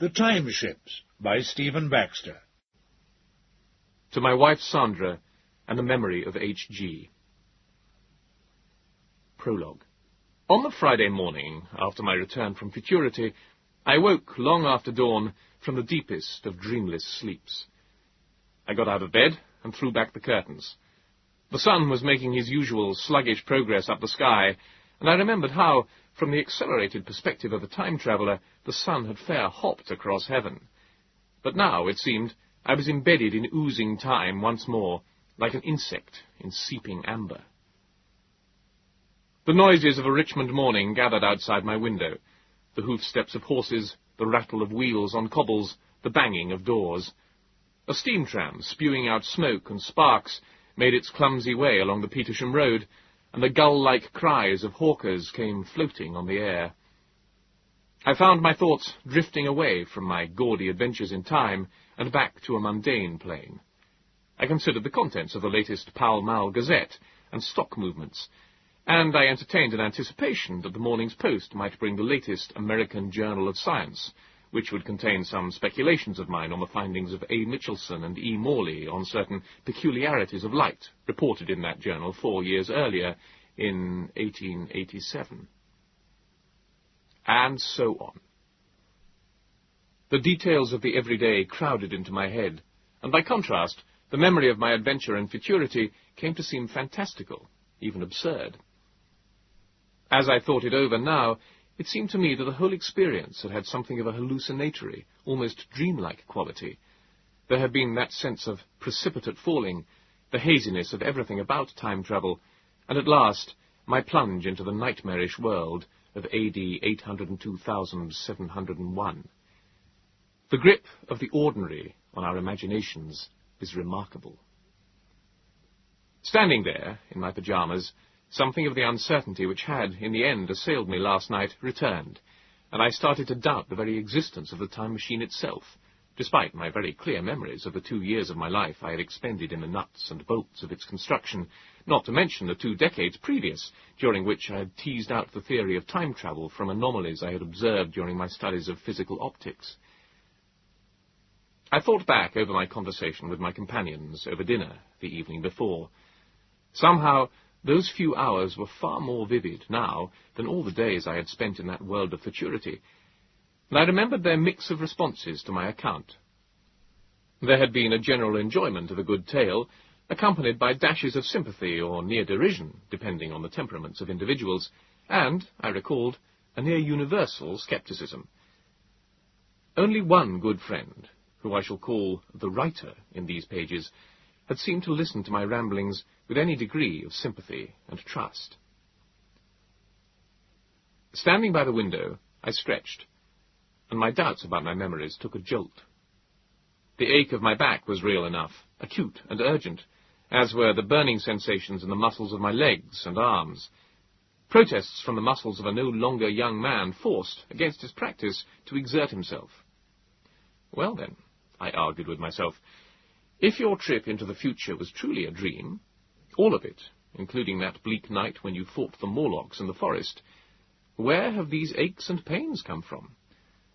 The Time Ships by Stephen Baxter. To my wife Sandra and the memory of H.G. Prologue. On the Friday morning, after my return from futurity, I woke long after dawn from the deepest of dreamless sleeps. I got out of bed and threw back the curtains. The sun was making his usual sluggish progress up the sky, and I remembered how, from the accelerated perspective of a time traveller, the sun had fair hopped across heaven. But now, it seemed, I was embedded in oozing time once more, like an insect in seeping amber. The noises of a Richmond morning gathered outside my window, the hoofsteps of horses, the rattle of wheels on cobbles, the banging of doors. A steam tram, spewing out smoke and sparks, made its clumsy way along the Petersham Road, and the gull-like cries of hawkers came floating on the air. I found my thoughts drifting away from my gaudy adventures in time and back to a mundane plane. I considered the contents of the latest Pall Mall Gazette and stock movements, and I entertained an anticipation that the morning's post might bring the latest American Journal of Science, which would contain some speculations of mine on the findings of A. Michelson and E. Morley on certain peculiarities of light reported in that journal four years earlier, in 1887. And so on. The details of the everyday crowded into my head, and by contrast, the memory of my adventure and futurity came to seem fantastical, even absurd. As I thought it over now, it seemed to me that the whole experience had had something of a hallucinatory, almost dreamlike quality. There had been that sense of precipitate falling, the haziness of everything about time travel, and at last my plunge into the nightmarish world of AD 802,701. The grip of the ordinary on our imaginations is remarkable. Standing there, in my pyjamas, something of the uncertainty which had, in the end, assailed me last night returned, and I started to doubt the very existence of the time machine itself, despite my very clear memories of the two years of my life I had expended in the nuts and bolts of its construction, not to mention the two decades previous, during which I had teased out the theory of time travel from anomalies I had observed during my studies of physical optics. I thought back over my conversation with my companions over dinner the evening before. Somehow, those few hours were far more vivid now than all the days I had spent in that world of futurity, and I remembered their mix of responses to my account. There had been a general enjoyment of a good tale, accompanied by dashes of sympathy or near derision, depending on the temperaments of individuals, and, I recalled, a near universal scepticism. Only one good friend, who I shall call the writer in these pages, had seemed to listen to my ramblings with any degree of sympathy and trust. Standing by the window, I stretched, and my doubts about my memories took a jolt. The ache of my back was real enough, acute and urgent, as were the burning sensations in the muscles of my legs and arms. Protests from the muscles of a no longer young man forced, against his practice, to exert himself. Well then, I argued with myself. If your trip into the future was truly a dream, all of it, including that bleak night when you fought the Morlocks in the forest, where have these aches and pains come from?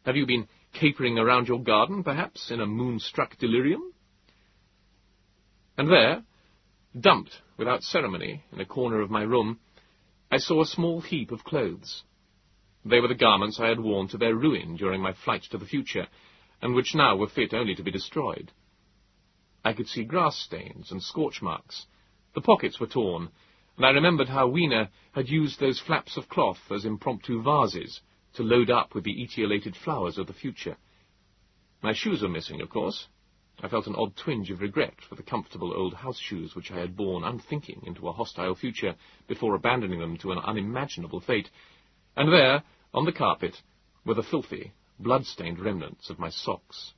Have you been capering around your garden, perhaps, in a moonstruck delirium? And there, dumped without ceremony in a corner of my room, I saw a small heap of clothes. They were the garments I had worn to their ruin during my flight to the future, and which now were fit only to be destroyed. I could see grass stains and scorch marks. The pockets were torn, and I remembered how Weena had used those flaps of cloth as impromptu vases to load up with the etiolated flowers of the future. My shoes were missing, of course. I felt an odd twinge of regret for the comfortable old house shoes which I had borne unthinking into a hostile future before abandoning them to an unimaginable fate. And there, on the carpet, were the filthy, blood-stained remnants of my socks.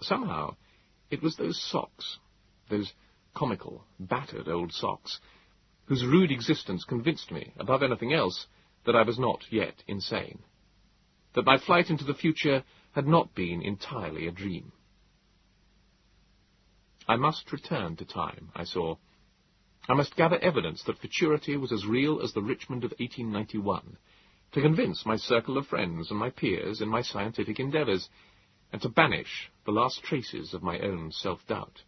Somehow, it was those socks, those comical, battered old socks, whose rude existence convinced me, above anything else, that I was not yet insane, that my flight into the future had not been entirely a dream. I must return to time, I saw. I must gather evidence that futurity was as real as the Richmond of 1891, to convince my circle of friends and my peers in my scientific endeavours, and to banish the last traces of my own self-doubt.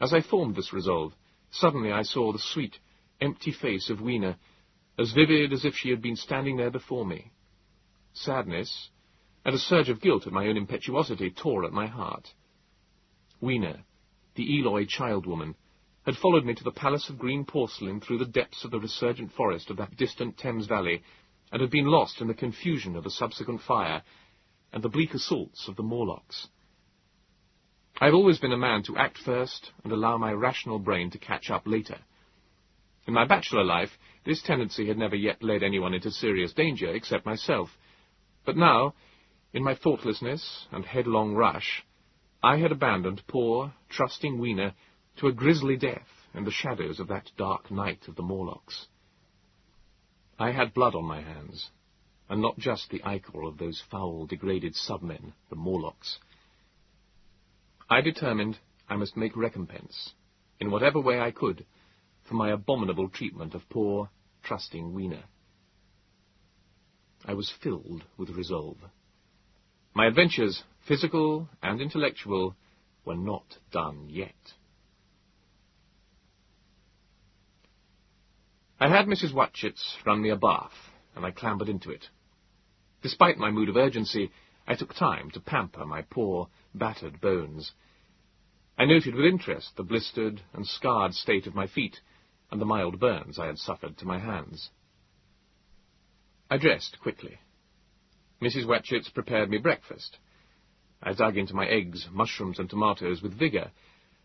As I formed this resolve, suddenly I saw the sweet, empty face of Weena, as vivid as if she had been standing there before me. Sadness, and a surge of guilt at my own impetuosity tore at my heart. Weena, the Eloi child woman, had followed me to the palace of green porcelain through the depths of the resurgent forest of that distant Thames valley, and had been lost in the confusion of the subsequent fire and the bleak assaults of the Morlocks. I have always been a man to act first and allow my rational brain to catch up later. In my bachelor life, this tendency had never yet led anyone into serious danger except myself. But now, in my thoughtlessness and headlong rush, I had abandoned poor, trusting Weena to a grisly death in the shadows of that dark night of the Morlocks. I had blood on my hands, and not just the ichor of those foul, degraded submen, the Morlocks. I determined I must make recompense, in whatever way I could, for my abominable treatment of poor, trusting Weena. I was filled with resolve. My adventures, physical and intellectual, were not done yet. I had Mrs. Watchett's run me a bath, and I clambered into it. Despite my mood of urgency, I took time to pamper my poor, battered bones. I noted with interest the blistered and scarred state of my feet, and the mild burns I had suffered to my hands. I dressed quickly. Mrs. Watchett prepared me breakfast. I dug into my eggs, mushrooms, and tomatoes with vigour,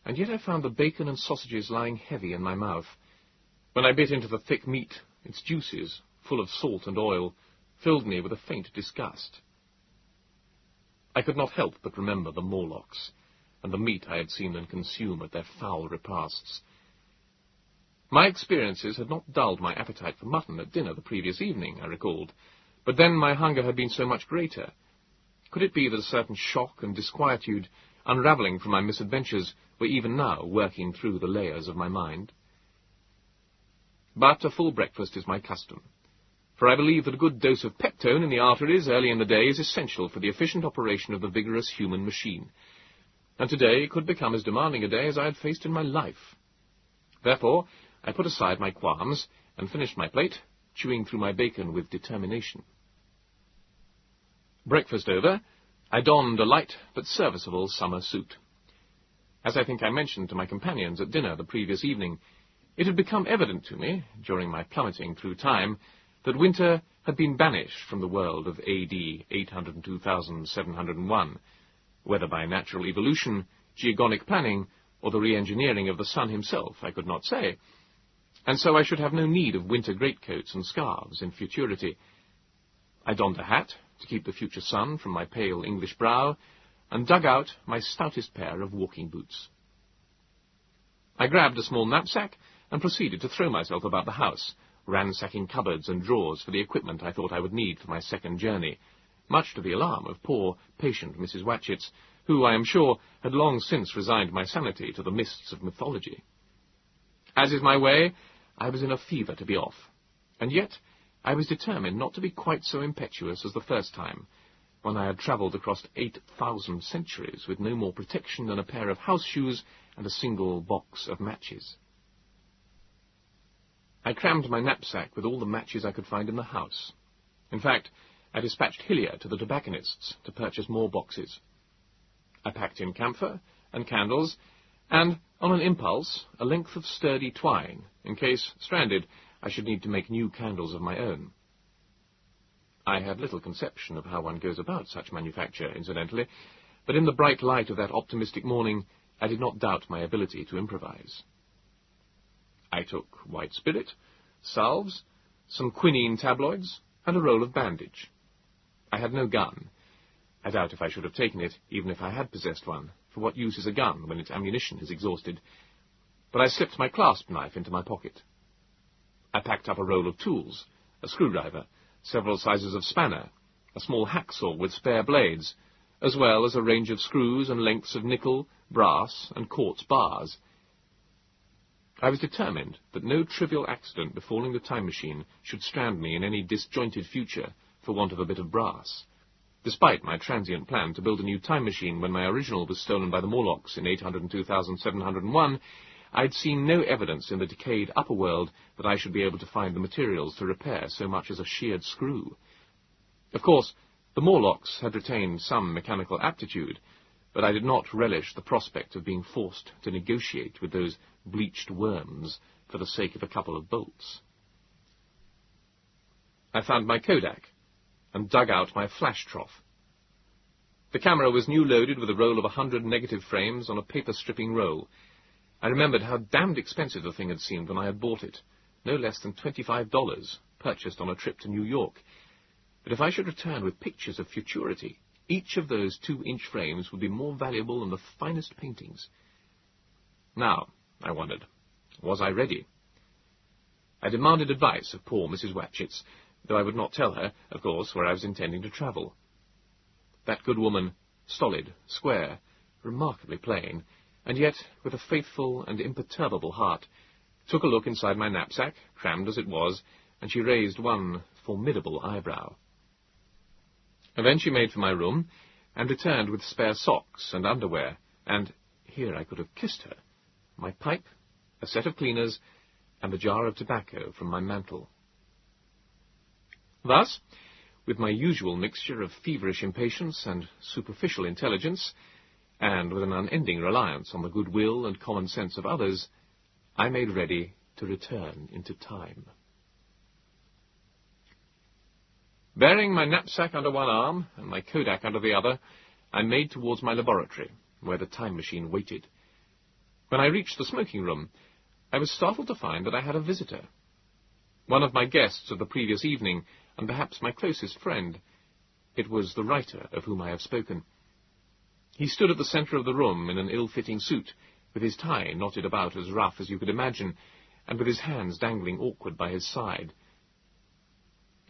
and yet I found the bacon and sausages lying heavy in my mouth. When I bit into the thick meat, its juices, full of salt and oil, filled me with a faint disgust. I could not help but remember the Morlocks, and the meat I had seen them consume at their foul repasts. My experiences had not dulled my appetite for mutton at dinner the previous evening, I recalled, but then my hunger had been so much greater. Could it be that a certain shock and disquietude, unravelling from my misadventures, were even now working through the layers of my mind? But a full breakfast is my custom, for I believe that a good dose of peptone in the arteries early in the day is essential for the efficient operation of the vigorous human machine, and today could become as demanding a day as I had faced in my life. Therefore, I put aside my qualms and finished my plate, chewing through my bacon with determination. Breakfast over, I donned a light but serviceable summer suit. As I think I mentioned to my companions at dinner the previous evening, it had become evident to me, during my plummeting through time, that winter had been banished from the world of AD 802,701, whether by natural evolution, geogonic planning, or the re-engineering of the sun himself, I could not say, and so I should have no need of winter greatcoats and scarves in futurity. I donned a hat, to keep the future sun from my pale English brow, and dug out my stoutest pair of walking boots. I grabbed a small knapsack and proceeded to throw myself about the house, ransacking cupboards and drawers for the equipment I thought I would need for my second journey, much to the alarm of poor, patient Mrs. Watchett, who, I am sure, had long since resigned my sanity to the mists of mythology. As is my way, I was in a fever to be off, and yet I was determined not to be quite so impetuous as the first time, when I had travelled across eight thousand centuries with no more protection than a pair of house shoes and a single box of matches. I crammed my knapsack with all the matches I could find in the house. In fact, I dispatched Hillier to the tobacconists to purchase more boxes. I packed in camphor and candles, and, on an impulse, a length of sturdy twine, in case, stranded, I should need to make new candles of my own. I had little conception of how one goes about such manufacture, incidentally, but in the bright light of that optimistic morning, I did not doubt my ability to improvise. I took white spirit, salves, some quinine tabloids, and a roll of bandage. I had no gun. I doubt if I should have taken it, even if I had possessed one, for what use is a gun when its ammunition is exhausted? But I slipped my clasp knife into my pocket. I packed up a roll of tools, a screwdriver, several sizes of spanner, a small hacksaw with spare blades, as well as a range of screws and lengths of nickel, brass, and quartz bars. I was determined that no trivial accident befalling the time machine should strand me in any disjointed future for want of a bit of brass. Despite my transient plan to build a new time machine when my original was stolen by the Morlocks in 802,701, I'd seen no evidence in the decayed upper world that I should be able to find the materials to repair so much as a sheared screw. Of course, the Morlocks had retained some mechanical aptitude, but I did not relish the prospect of being forced to negotiate with those bleached worms for the sake of a couple of bolts. I found my Kodak and dug out my flash trough. The camera was new loaded with a roll of a hundred negative frames on a paper stripping roll. I remembered how damned expensive the thing had seemed when I had bought it, no less than twenty-five dollars, purchased on a trip to New York. But if I should return with pictures of futurity, each of those two-inch frames would be more valuable than the finest paintings. Now, I wondered, was I ready? I demanded advice of poor Mrs. Watchets, though I would not tell her, of course, where I was intending to travel. That good woman, stolid, square, remarkably plain, and yet with a faithful and imperturbable heart, took a look inside my knapsack, crammed as it was, and she raised one formidable eyebrow. And then she made for my room, and returned with spare socks and underwear, and here I could have kissed her, my pipe, a set of cleaners, and the jar of tobacco from my mantle. Thus, with my usual mixture of feverish impatience and superficial intelligence, and with an unending reliance on the goodwill and common sense of others, I made ready to return into time. Bearing my knapsack under one arm and my Kodak under the other, I made towards my laboratory, where the time machine waited. When I reached the smoking room, I was startled to find that I had a visitor. One of my guests of the previous evening, and perhaps my closest friend. It was the writer of whom I have spoken. He stood at the centre of the room in an ill-fitting suit, with his tie knotted about as rough as you could imagine, and with his hands dangling awkward by his side.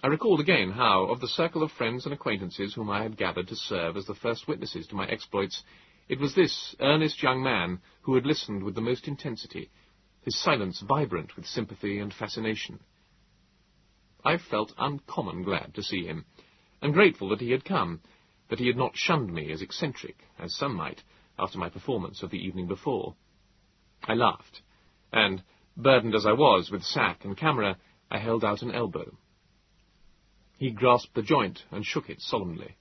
I recalled again how, of the circle of friends and acquaintances whom I had gathered to serve as the first witnesses to my exploits, it was this earnest young man who had listened with the most intensity, his silence vibrant with sympathy and fascination. I felt uncommon glad to see him, and grateful that he had come, that he had not shunned me as eccentric, as some might, after my performance of the evening before. I laughed, and, burdened as I was with sack and camera, I held out an elbow. He grasped the joint and shook it solemnly.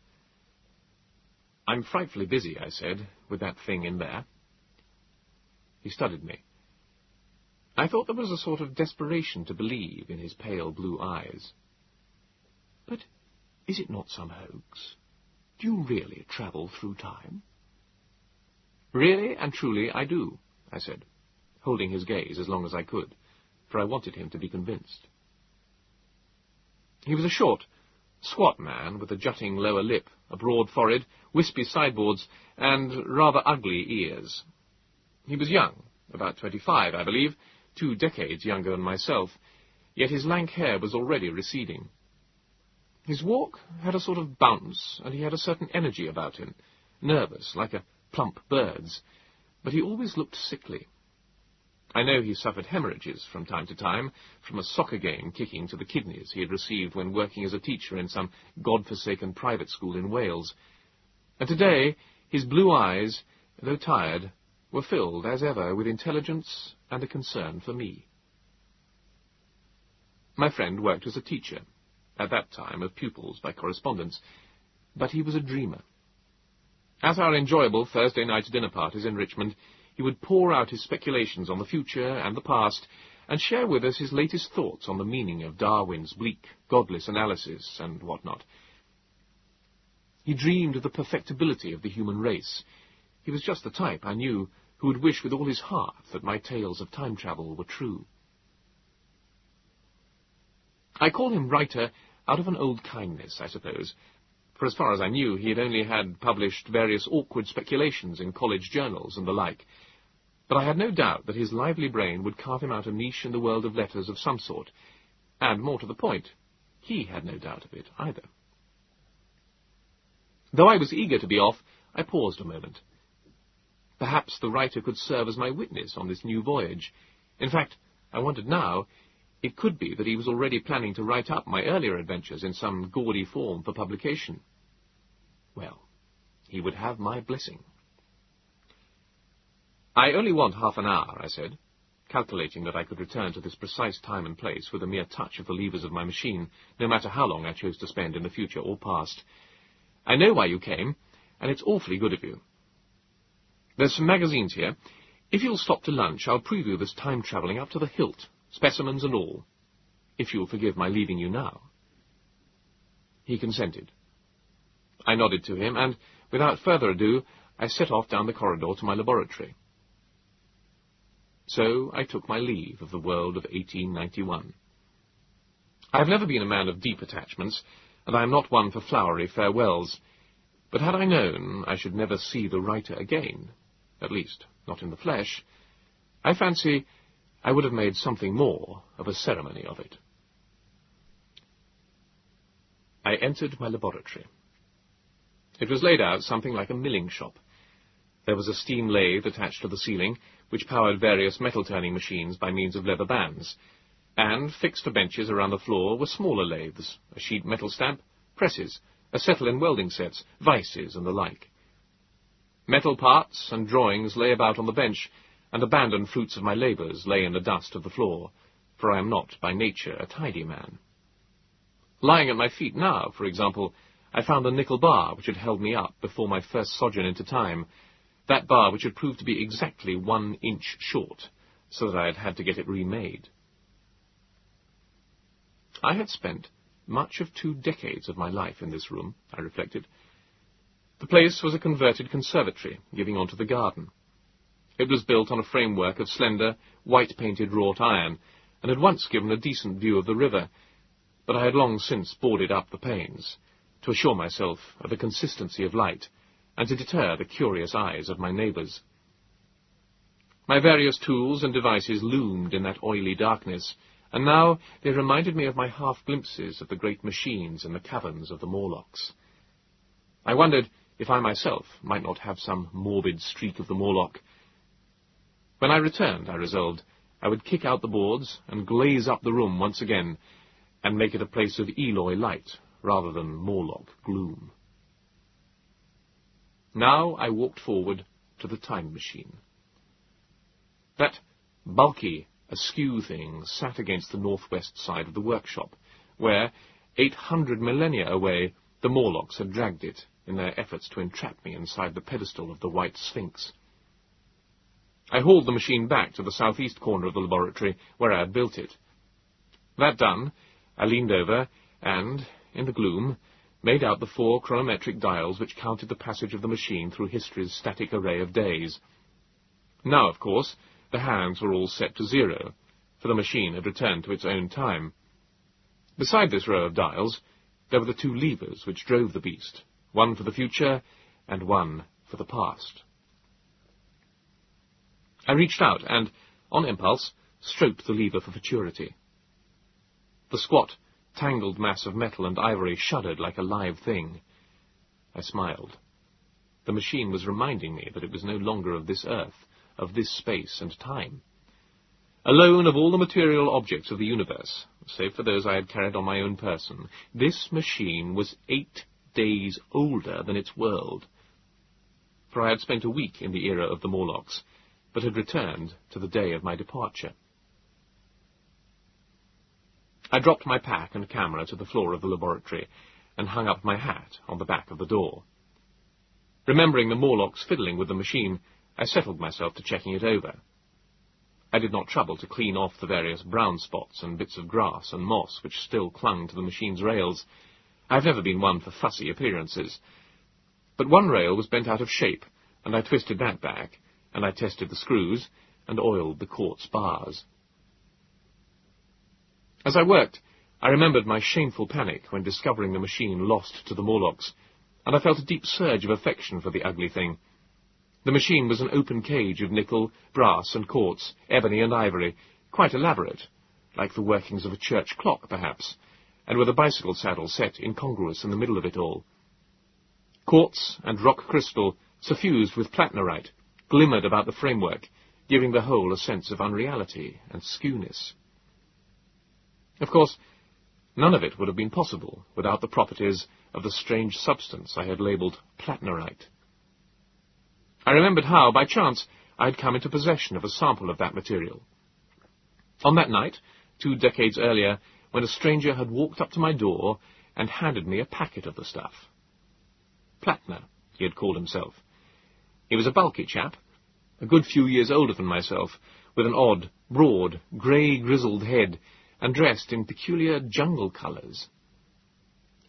I'm frightfully busy, I said, with that thing in there. He studied me. I thought there was a sort of desperation to believe in his pale blue eyes. But is it not some hoax? Do you really travel through time? Really and truly I do, I said, holding his gaze as long as I could, for I wanted him to be convinced. He was a short, squat man with a jutting lower lip, a broad forehead, wispy sideboards, and rather ugly ears. He was young, about twenty-five, I believe, two decades younger than myself, yet his lank hair was already receding. His walk had a sort of bounce, and he had a certain energy about him, nervous, like a plump bird's, but he always looked sickly. I know he suffered hemorrhages from time to time from a soccer game kicking to the kidneys he had received when working as a teacher in some god-forsaken private school in Wales. And today his blue eyes, though tired, were filled, as ever, with intelligence and a concern for me. My friend worked as a teacher, at that time of pupils by correspondence, but he was a dreamer. At our enjoyable Thursday night dinner parties in Richmond, he would pour out his speculations on the future and the past, and share with us his latest thoughts on the meaning of Darwin's bleak, godless analysis and what not. He dreamed of the perfectibility of the human race. He was just the type, I knew, who would wish with all his heart that my tales of time travel were true. I call him writer out of an old kindness, I suppose, for as far as I knew, he had only had published various awkward speculations in college journals and the like. But I had no doubt that his lively brain would carve him out a niche in the world of letters of some sort, and, more to the point, he had no doubt of it either. Though I was eager to be off, I paused a moment. Perhaps the writer could serve as my witness on this new voyage. In fact, I wondered now, it could be that he was already planning to write up my earlier adventures in some gaudy form for publication. Well, he would have my blessing. I only want half an hour, I said, calculating that I could return to this precise time and place with a mere touch of the levers of my machine, no matter how long I chose to spend in the future or past. I know why you came, and it's awfully good of you. There's some magazines here. If you'll stop to lunch, I'll preview this time-travelling up to the hilt, specimens and all, if you'll forgive my leaving you now. He consented. I nodded to him, and, without further ado, I set off down the corridor to my laboratory. So I took my leave of the world of 1891. I have never been a man of deep attachments, and I am not one for flowery farewells, but had I known I should never see the writer again, at least not in the flesh, I fancy I would have made something more of a ceremony of it. I entered my laboratory. It was laid out something like a milling shop. There was a steam lathe attached to the ceiling, which powered various metal-turning machines by means of leather bands, and fixed to benches around the floor were smaller lathes, a sheet metal stamp, presses, a acetylene welding sets, vices, and the like. Metal parts and drawings lay about on the bench, and abandoned fruits of my labours lay in the dust of the floor, for I am not, by nature, a tidy man. Lying at my feet now, for example, I found the nickel bar which had held me up before my first sojourn into time, that bar which had proved to be exactly one inch short, so that I had had to get it remade. I had spent much of two decades of my life in this room, I reflected. The place was a converted conservatory, giving onto the garden. It was built on a framework of slender, white-painted wrought iron, and had once given a decent view of the river, but I had long since boarded up the panes, to assure myself of the consistency of light, and to deter the curious eyes of my neighbours. My various tools and devices loomed in that oily darkness, and now they reminded me of my half-glimpses of the great machines in the caverns of the Morlocks. I wondered if I myself might not have some morbid streak of the Morlock. When I returned, I resolved, I would kick out the boards and glaze up the room once again, and make it a place of Eloi light rather than Morlock gloom. Now I walked forward to the time machine. That bulky, askew thing sat against the northwest side of the workshop, where, eight hundred millennia away, the Morlocks had dragged it in their efforts to entrap me inside the pedestal of the White Sphinx. I hauled the machine back to the southeast corner of the laboratory, where I had built it. That done, I leaned over and, in the gloom, made out the four chronometric dials which counted the passage of the machine through history's static array of days. Now, of course, the hands were all set to zero, for the machine had returned to its own time. Beside this row of dials, there were the two levers which drove the beast, one for the future and one for the past. I reached out and, on impulse, stroked the lever for futurity. The squat, tangled mass of metal and ivory shuddered like a live thing. I smiled. The machine was reminding me that it was no longer of this earth, of this space and time. Alone of all the material objects of the universe, save for those I had carried on my own person, this machine was eight days older than its world. For I had spent a week in the era of the Morlocks, but had returned to the day of my departure. I dropped my pack and camera to the floor of the laboratory and hung up my hat on the back of the door. Remembering the Morlocks fiddling with the machine, I settled myself to checking it over. I did not trouble to clean off the various brown spots and bits of grass and moss which still clung to the machine's rails. I have never been one for fussy appearances. But one rail was bent out of shape, and I twisted that back, and I tested the screws, and oiled the quartz bars. As I worked, I remembered my shameful panic when discovering the machine lost to the Morlocks, and I felt a deep surge of affection for the ugly thing. The machine was an open cage of nickel, brass, and quartz, ebony and ivory, quite elaborate, like the workings of a church clock, perhaps, and with a bicycle saddle set incongruous in the middle of it all. Quartz and rock crystal, suffused with plattnerite, glimmered about the framework, giving the whole a sense of unreality and skewness. Of course, none of it would have been possible without the properties of the strange substance I had labelled plattnerite. I remembered how, by chance, I had come into possession of a sample of that material. On that night, two decades earlier, when a stranger had walked up to my door and handed me a packet of the stuff. Plattner, he had called himself. He was a bulky chap, a good few years older than myself, with an odd, broad, grey grizzled head, and dressed in peculiar jungle colours.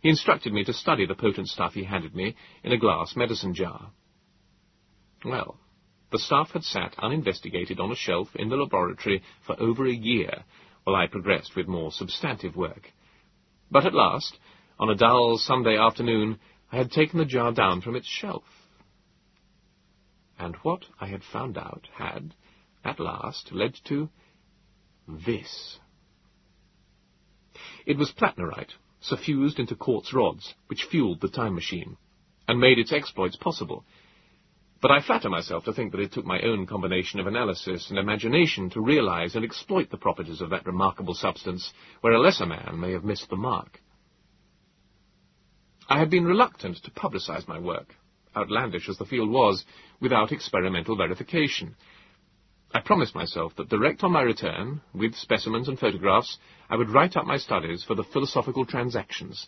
He instructed me to study the potent stuff he handed me in a glass medicine jar. Well, the stuff had sat uninvestigated on a shelf in the laboratory for over a year, while I progressed with more substantive work. But at last, on a dull Sunday afternoon, I had taken the jar down from its shelf. And what I had found out had, at last, led to this. It was plattnerite, suffused into quartz rods, which fueled the time machine, and made its exploits possible. But I flatter myself to think that it took my own combination of analysis and imagination to realize and exploit the properties of that remarkable substance, where a lesser man may have missed the mark. I had been reluctant to publicize my work, outlandish as the field was, without experimental verification. I promised myself that direct on my return, with specimens and photographs, I would write up my studies for the Philosophical Transactions.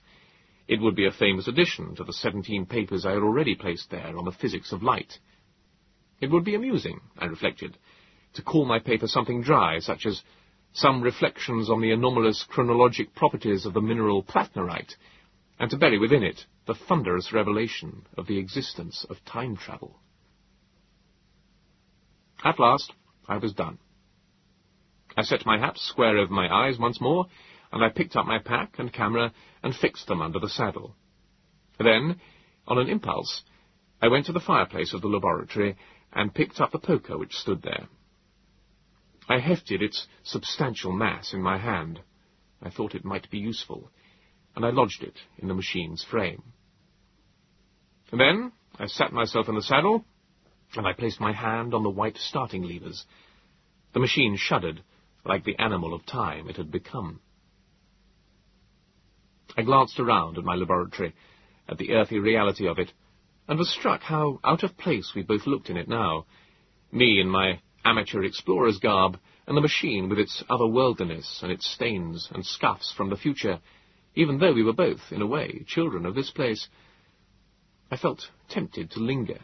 It would be a famous addition to the seventeen papers I had already placed there on the physics of light. It would be amusing, I reflected, to call my paper something dry, such as Some Reflections on the Anomalous Chronologic Properties of the Mineral Plattnerite, and to bury within it the thunderous revelation of the existence of time travel. At last, I was done. I set my hat square over my eyes once more, and I picked up my pack and camera and fixed them under the saddle. Then, on an impulse, I went to the fireplace of the laboratory and picked up the poker which stood there. I hefted its substantial mass in my hand. I thought it might be useful and I lodged it in the machine's frame. And then I sat myself in the saddle, and I placed my hand on the white starting levers. The machine shuddered, like the animal of time it had become. I glanced around at my laboratory, at the earthy reality of it, and was struck how out of place we both looked in it now, me in my amateur explorer's garb, and the machine with its otherworldliness and its stains and scuffs from the future, even though we were both, in a way, children of this place. I felt tempted to linger.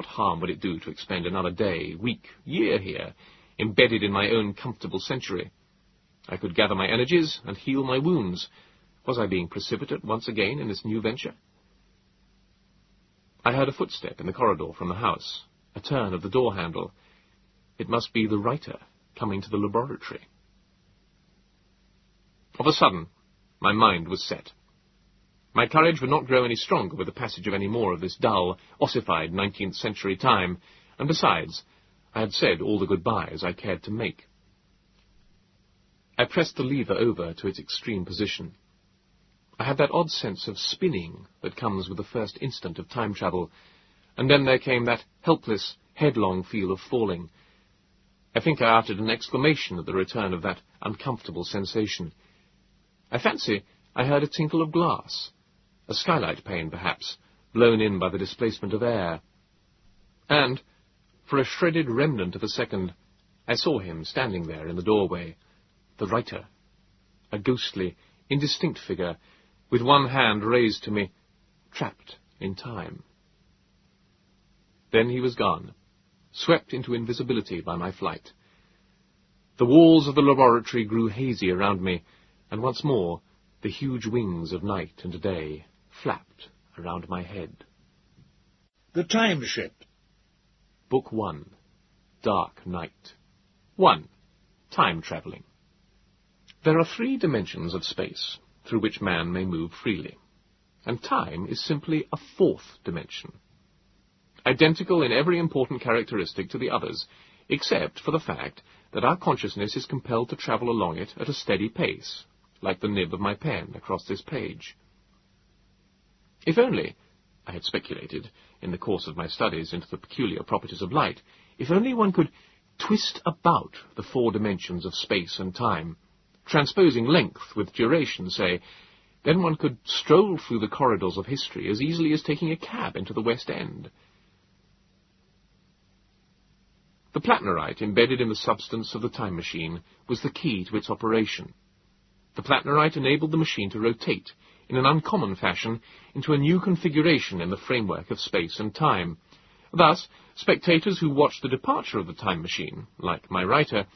What harm would it do to expend another day, week, year here, embedded in my own comfortable century? I could gather my energies and heal my wounds. Was I being precipitate once again in this new venture? I heard a footstep in the corridor from the house, a turn of the door handle. It must be the writer coming to the laboratory. Of a sudden, my mind was set. My courage would not grow any stronger with the passage of any more of this dull, ossified nineteenth century time, and besides, I had said all the goodbyes I cared to make. I pressed the lever over to its extreme position. I had that odd sense of spinning that comes with the first instant of time travel, and then there came that helpless, headlong feel of falling. I think I uttered an exclamation at the return of that uncomfortable sensation. I fancy I heard a tinkle of glass, a skylight pane, perhaps, blown in by the displacement of air. And, for a shredded remnant of a second, I saw him standing there in the doorway, the writer, a ghostly, indistinct figure, with one hand raised to me, trapped in time. Then he was gone, swept into invisibility by my flight. The walls of the laboratory grew hazy around me, and once more the huge wings of night and day flapped around my head. The Time Ship. Book 1 Dark Night 1. Time Travelling There are three dimensions of space through which man may move freely, and time is simply a fourth dimension. Identical in every important characteristic to the others, except for the fact that our consciousness is compelled to travel along it at a steady pace, like the nib of my pen across this page. If only, I had speculated, in the course of my studies into the peculiar properties of light, if only one could twist about the four dimensions of space and time, transposing length with duration, say, then one could stroll through the corridors of history as easily as taking a cab into the West End. The plattnerite embedded in the substance of the time machine was the key to its operation. The plattnerite enabled the machine to rotate, in an uncommon fashion, into a new configuration in the framework of space and time. Thus, spectators who watched the departure of the time machine, like my writer,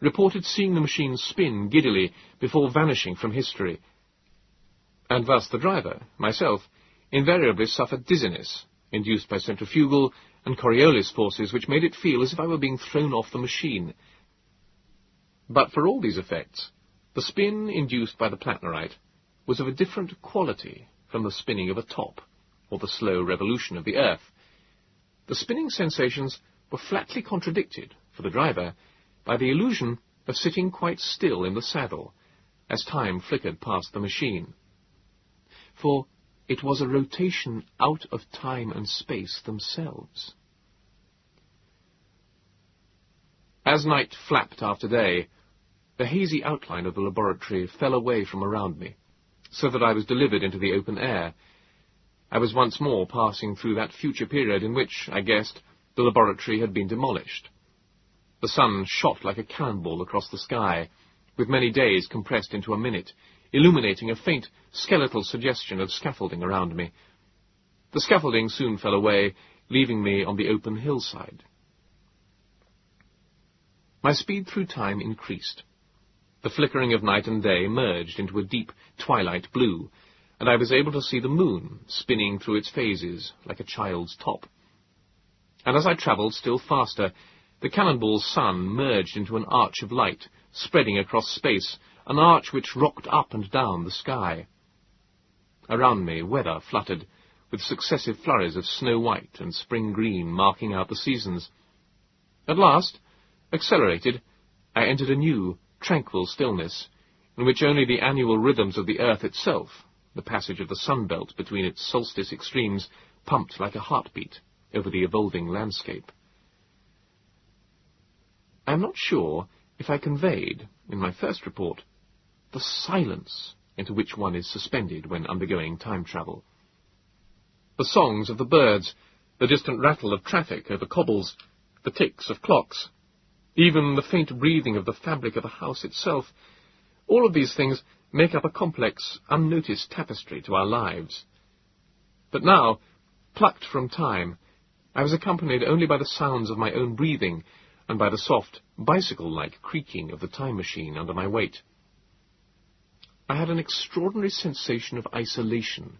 reported seeing the machine spin giddily before vanishing from history. And thus the driver, myself, invariably suffered dizziness, induced by centrifugal and Coriolis forces which made it feel as if I were being thrown off the machine. But for all these effects, the spin induced by the plattnerite was of a different quality from the spinning of a top, or the slow revolution of the earth. The spinning sensations were flatly contradicted, for the driver, by the illusion of sitting quite still in the saddle, as time flickered past the machine. For it was a rotation out of time and space themselves. As night flapped after day, the hazy outline of the laboratory fell away from around me, so that I was delivered into the open air. I was once more passing through that future period in which, I guessed, the laboratory had been demolished. The sun shot like a cannonball across the sky, with many days compressed into a minute, illuminating a faint skeletal suggestion of scaffolding around me. The scaffolding soon fell away, leaving me on the open hillside. My speed through time increased. The flickering of night and day merged into a deep twilight blue, and I was able to see the moon spinning through its phases like a child's top. And as I travelled still faster, the cannonball's sun merged into an arch of light, spreading across space, an arch which rocked up and down the sky. Around me, weather fluttered, with successive flurries of snow white and spring green marking out the seasons. At last, Accelerated, I entered a new, tranquil stillness, in which only the annual rhythms of the earth itself, the passage of the sun belt between its solstice extremes, pumped like a heartbeat over the evolving landscape. I am not sure if I conveyed, in my first report, the silence into which one is suspended when undergoing time travel. The songs of the birds, the distant rattle of traffic over cobbles, the ticks of clocks, even the faint breathing of the fabric of the house itself, all of these things make up a complex, unnoticed tapestry to our lives. But now, plucked from time, I was accompanied only by the sounds of my own breathing and by the soft, bicycle-like creaking of the time machine under my weight. I had an extraordinary sensation of isolation.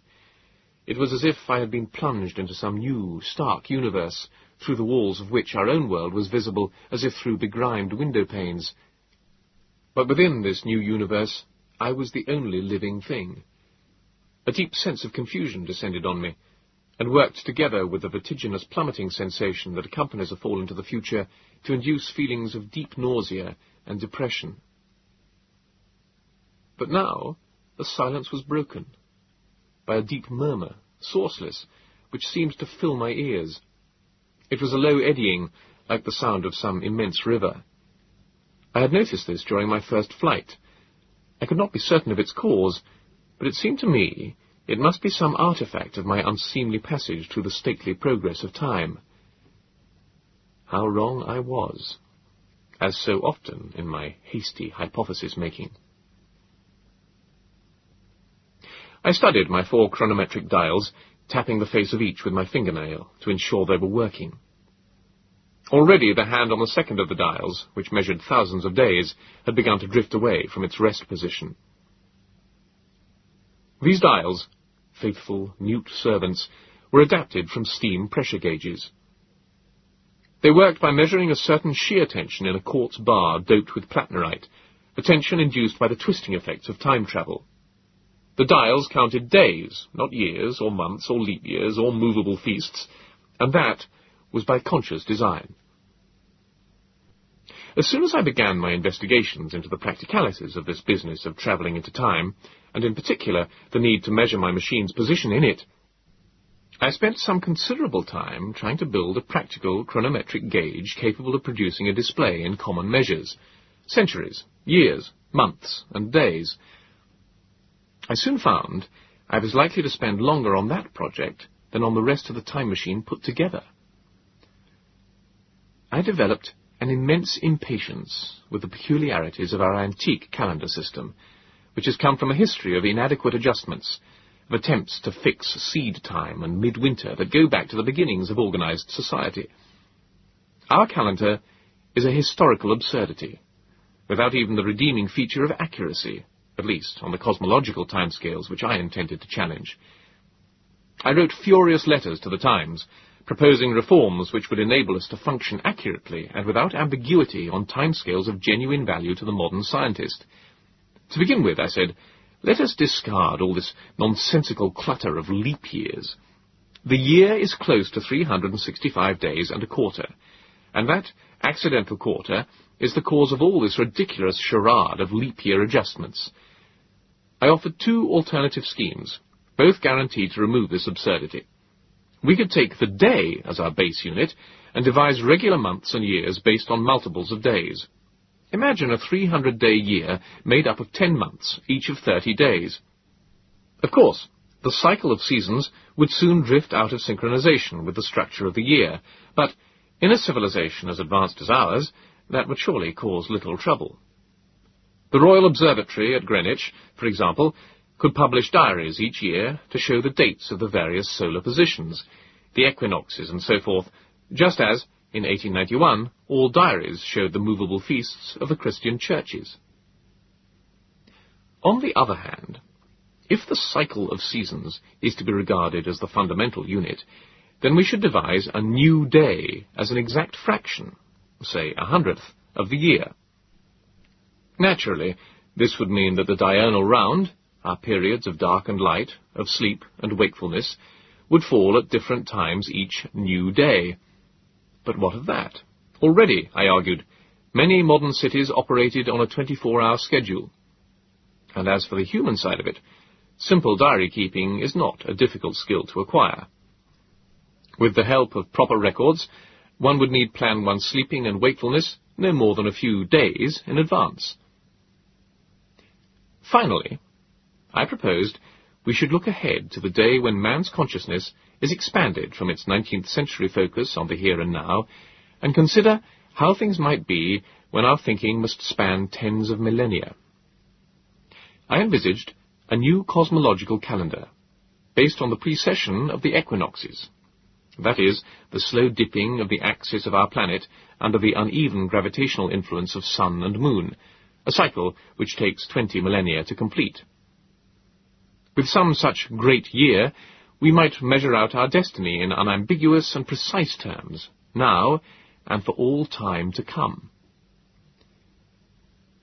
It was as if I had been plunged into some new, stark universe, through the walls of which our own world was visible as if through begrimed window panes. But within this new universe, I was the only living thing. A deep sense of confusion descended on me, and worked together with the vertiginous plummeting sensation that accompanies a fall into the future to induce feelings of deep nausea and depression. But now the silence was broken by a deep murmur, sourceless, which seemed to fill my ears. It was a low eddying, like the sound of some immense river. I had noticed this during my first flight. I could not be certain of its cause, but it seemed to me it must be some artifact of my unseemly passage through the stately progress of time. How wrong I was, as so often in my hasty hypothesis-making. I studied my four chronometric dials tapping the face of each with my fingernail to ensure they were working. Already the hand on the second of the dials, which measured thousands of days, had begun to drift away from its rest position. These dials, faithful, mute servants, were adapted from steam pressure gauges. They worked by measuring a certain shear tension in a quartz bar doped with plattnerite, a tension induced by the twisting effects of time travel. The dials counted days, not years, or months, or leap years, or movable feasts, and that was by conscious design. As soon as I began my investigations into the practicalities of this business of travelling into time, and in particular the need to measure my machine's position in it, I spent some considerable time trying to build a practical chronometric gauge capable of producing a display in common measures, centuries, years, months, and days. I soon found I was likely to spend longer on that project than on the rest of the time machine put together. I developed an immense impatience with the peculiarities of our antique calendar system, which has come from a history of inadequate adjustments, of attempts to fix seed time and midwinter that go back to the beginnings of organized society. Our calendar is a historical absurdity, without even the redeeming feature of accuracy, at least on the cosmological timescales which I intended to challenge. I wrote furious letters to the Times, proposing reforms which would enable us to function accurately and without ambiguity on timescales of genuine value to the modern scientist. To begin with, I said, let us discard all this nonsensical clutter of leap years. The year is close to 365 days and a quarter, and that accidental quarter is the cause of all this ridiculous charade of leap year adjustments. I offered two alternative schemes, both guaranteed to remove this absurdity. We could take the day as our base unit and devise regular months and years based on multiples of days. Imagine a 300-day year made up of 10 months, each of 30 days. Of course, the cycle of seasons would soon drift out of synchronization with the structure of the year, but in a civilization as advanced as ours, that would surely cause little trouble. The Royal Observatory at Greenwich, for example, could publish diaries each year to show the dates of the various solar positions, the equinoxes and so forth, just as, in 1891, all diaries showed the movable feasts of the Christian churches. On the other hand, if the cycle of seasons is to be regarded as the fundamental unit, then we should devise a new day as an exact fraction, say a hundredth, of the year. Naturally, this would mean that the diurnal round, our periods of dark and light, of sleep and wakefulness, would fall at different times each new day. But what of that? Already, I argued, many modern cities operated on a 24-hour schedule. And as for the human side of it, simple diary keeping is not a difficult skill to acquire. With the help of proper records, one would need plan one's sleeping and wakefulness no more than a few days in advance. Finally, I proposed we should look ahead to the day when man's consciousness is expanded from its 19th century focus on the here and now, and consider how things might be when our thinking must span tens of millennia. I envisaged a new cosmological calendar, based on the precession of the equinoxes. That is, the slow dipping of the axis of our planet under the uneven gravitational influence of sun and moon, a cycle which takes twenty millennia to complete. With some such great year, we might measure out our destiny in unambiguous and precise terms, now and for all time to come.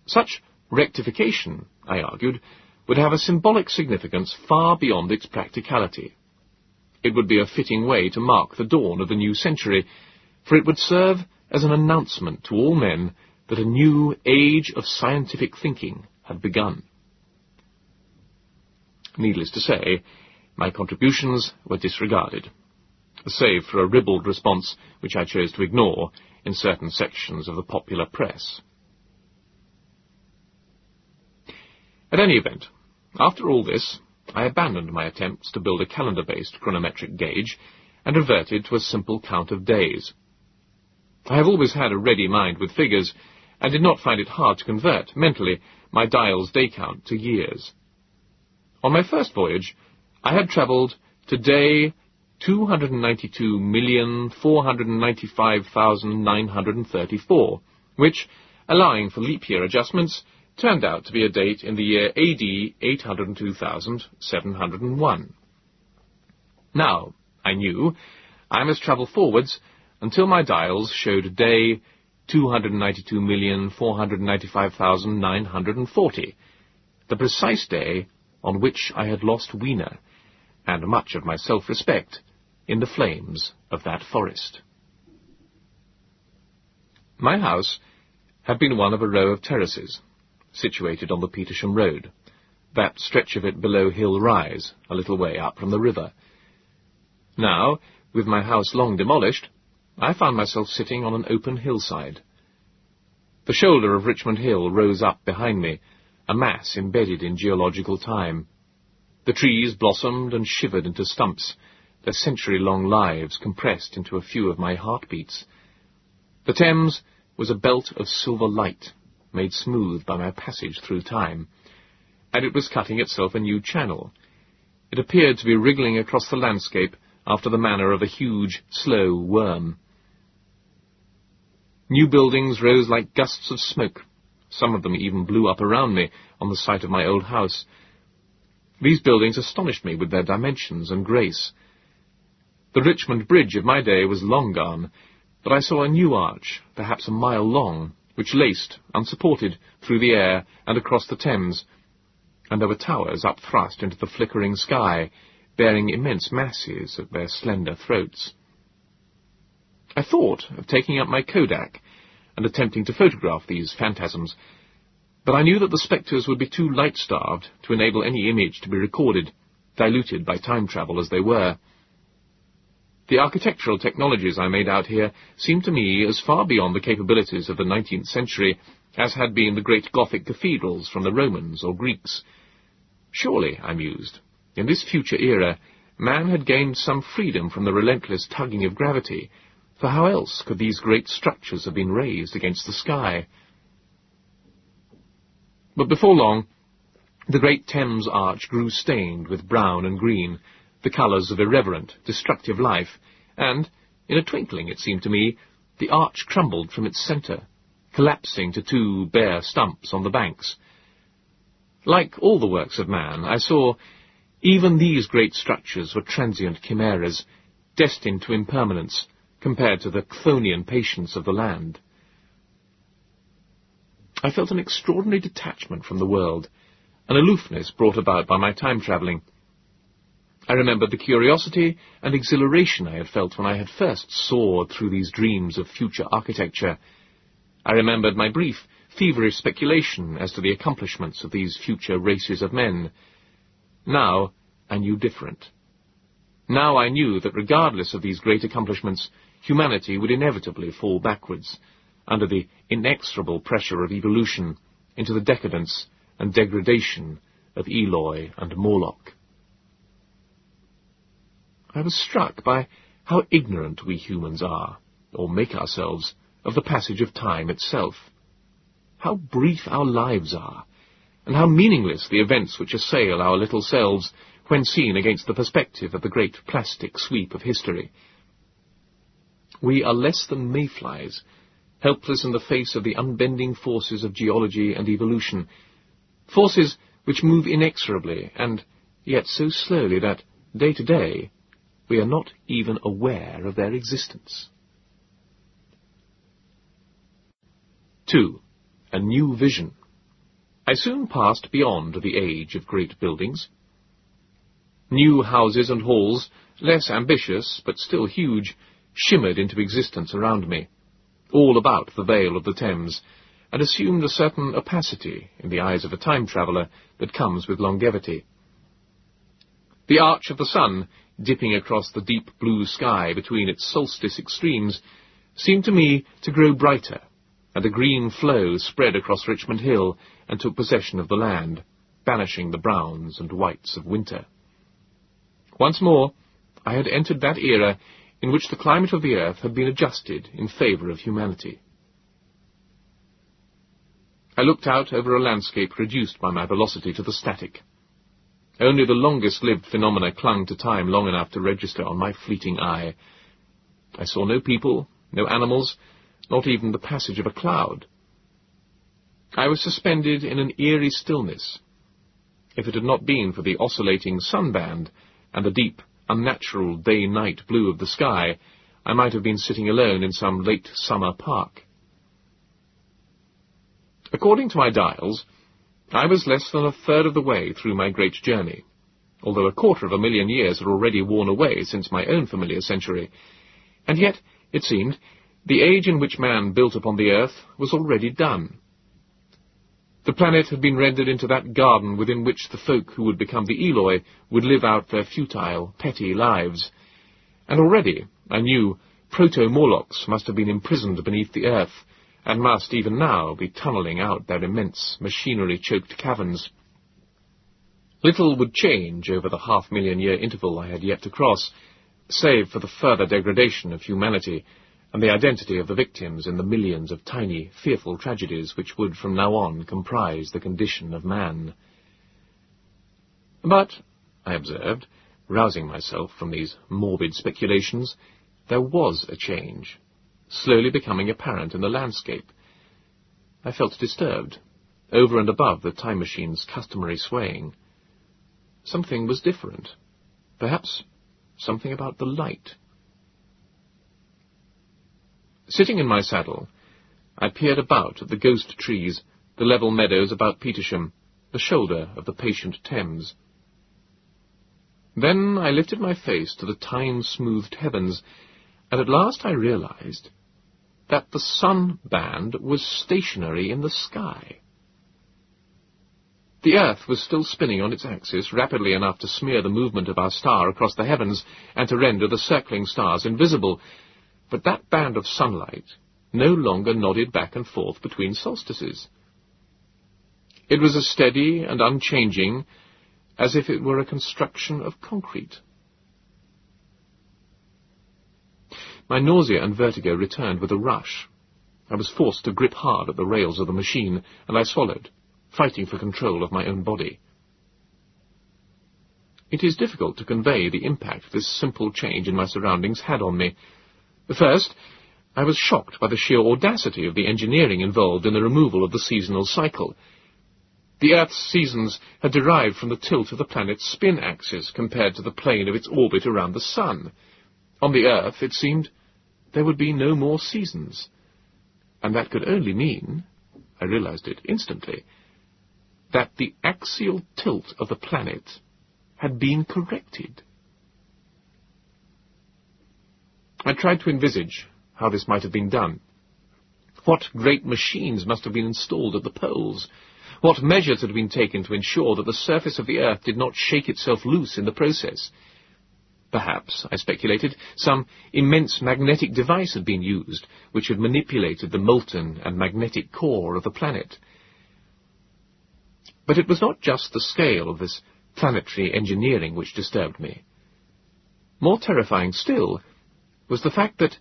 Such rectification, I argued, would have a symbolic significance far beyond its practicality. It would be a fitting way to mark the dawn of the new century, for it would serve as an announcement to all men that a new age of scientific thinking had begun. Needless to say, my contributions were disregarded, save for a ribald response which I chose to ignore in certain sections of the popular press. At any event, after all this, I abandoned my attempts to build a calendar-based chronometric gauge and reverted to a simple count of days. I have always had a ready mind with figures, and did not find it hard to convert, mentally, my dial's day count to years. On my first voyage, I had travelled to day 292,495,934, which, allowing for leap year adjustments, turned out to be a date in the year AD 802,701. Now, I knew, I must travel forwards until my dials showed day 292,495,940, the precise day on which I had lost Weena, and much of my self-respect, in the flames of that forest. My house had been one of a row of terraces, situated on the Petersham Road, that stretch of it below Hill Rise, a little way up from the river. Now, with my house long demolished, I found myself sitting on an open hillside. The shoulder of Richmond Hill rose up behind me, a mass embedded in geological time. The trees blossomed and shivered into stumps, their century-long lives compressed into a few of my heartbeats. The Thames was a belt of silver light, made smooth by my passage through time, and it was cutting itself a new channel. It appeared to be wriggling across the landscape after the manner of a huge, slow worm. New buildings rose like gusts of smoke. Some of them even blew up around me on the site of my old house. These buildings astonished me with their dimensions and grace. The Richmond Bridge of my day was long gone, but I saw a new arch, perhaps a mile long, which laced, unsupported, through the air and across the Thames, and there were towers upthrust into the flickering sky, bearing immense masses at their slender throats. I thought of taking up my Kodak and attempting to photograph these phantasms, but I knew that the spectres would be too light-starved to enable any image to be recorded, diluted by time travel as they were. The architectural technologies I made out here seemed to me as far beyond the capabilities of the nineteenth century as had been the great Gothic cathedrals from the Romans or Greeks. Surely, I mused, in this future era, man had gained some freedom from the relentless tugging of gravity, for how else could these great structures have been raised against the sky? But before long, the great Thames arch grew stained with brown and green, the colours of irreverent, destructive life, and, in a twinkling, it seemed to me, the arch crumbled from its centre, collapsing to two bare stumps on the banks. Like all the works of man, I saw even these great structures were transient chimeras, destined to impermanence, compared to the Chthonian patience of the land. I felt an extraordinary detachment from the world, an aloofness brought about by my time-travelling. I remembered the curiosity and exhilaration I had felt when I had first soared through these dreams of future architecture. I remembered my brief, feverish speculation as to the accomplishments of these future races of men, now I knew different. Now I knew that regardless of these great accomplishments, humanity would inevitably fall backwards, under the inexorable pressure of evolution, into the decadence and degradation of Eloi and Morlock. I was struck by how ignorant we humans are, or make ourselves, of the passage of time itself. How brief our lives are, and how meaningless the events which assail our little selves when seen against the perspective of the great plastic sweep of history. We are less than mayflies, helpless in the face of the unbending forces of geology and evolution, forces which move inexorably and yet so slowly that, day to day, we are not even aware of their existence. 2. A New Vision I soon passed beyond the age of great buildings. New houses and halls, less ambitious but still huge, shimmered into existence around me, all about the vale of the Thames, and assumed a certain opacity in the eyes of a time-traveller that comes with longevity. The arch of the sun, dipping across the deep blue sky between its solstice extremes, seemed to me to grow brighter and a green flow spread across Richmond Hill and took possession of the land, banishing the browns and whites of winter. Once more, I had entered that era in which the climate of the earth had been adjusted in favour of humanity. I looked out over a landscape reduced by my velocity to the static. Only the longest-lived phenomena clung to time long enough to register on my fleeting eye. I saw no people, no animals, not even the passage of a cloud. I was suspended in an eerie stillness. If it had not been for the oscillating sunband and the deep, unnatural day-night blue of the sky, I might have been sitting alone in some late summer park. According to my dials, I was less than a third of the way through my great journey, although a quarter of a million years had already worn away since my own familiar century, and yet, it seemed, the age in which man built upon the earth was already done. The planet had been rendered into that garden within which the folk who would become the Eloi would live out their futile, petty lives, And already, I knew, proto-Morlocks must have been imprisoned beneath the earth, and must, even now, be tunnelling out their immense, machinery-choked caverns. Little would change over the half-million-year interval I had yet to cross, save for the further degradation of humanity and the identity of the victims in the millions of tiny, fearful tragedies which would from now on comprise the condition of man. But, I observed, rousing myself from these morbid speculations, there was a change, slowly becoming apparent in the landscape. I felt disturbed, over and above the time machine's customary swaying. Something was different. Perhaps something about the light. Sitting in my saddle, I peered about at the ghost trees, the level meadows about Petersham, the shoulder of the patient Thames. Then I lifted my face to the time-smoothed heavens, and at last I realized that the sun band was stationary in the sky. The Earth was still spinning on its axis rapidly enough to smear the movement of our star across the heavens and to render the circling stars invisible, but that band of sunlight no longer nodded back and forth between solstices. It was as steady and unchanging as if it were a construction of concrete. My nausea and vertigo returned with a rush. I was forced to grip hard at the rails of the machine, and I swallowed, fighting for control of my own body. It is difficult to convey the impact this simple change in my surroundings had on me. First, I was shocked by the sheer audacity of the engineering involved in the removal of the seasonal cycle. The Earth's seasons had derived from the tilt of the planet's spin axis compared to the plane of its orbit around the Sun. On the Earth, it seemed, there would be no more seasons. And that could only mean, I realized it instantly, that the axial tilt of the planet had been corrected. I tried to envisage how this might have been done. What great machines must have been installed at the poles? What measures had been taken to ensure that the surface of the earth did not shake itself loose in the process? Perhaps, I speculated, some immense magnetic device had been used, which had manipulated the molten and magnetic core of the planet. But it was not just the scale of this planetary engineering which disturbed me. More terrifying still was the fact that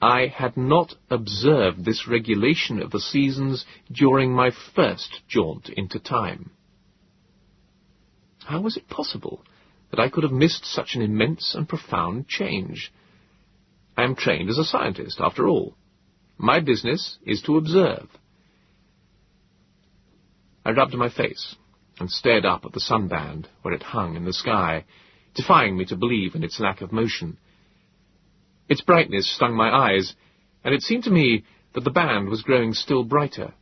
I had not observed this regulation of the seasons during my first jaunt into time. How was it possible that I could have missed such an immense and profound change? I am trained as a scientist, after all. My business is to observe. I rubbed my face and stared up at the sunband where it hung in the sky, defying me to believe in its lack of motion. Its brightness stung my eyes, and it seemed to me that the band was growing still brighter.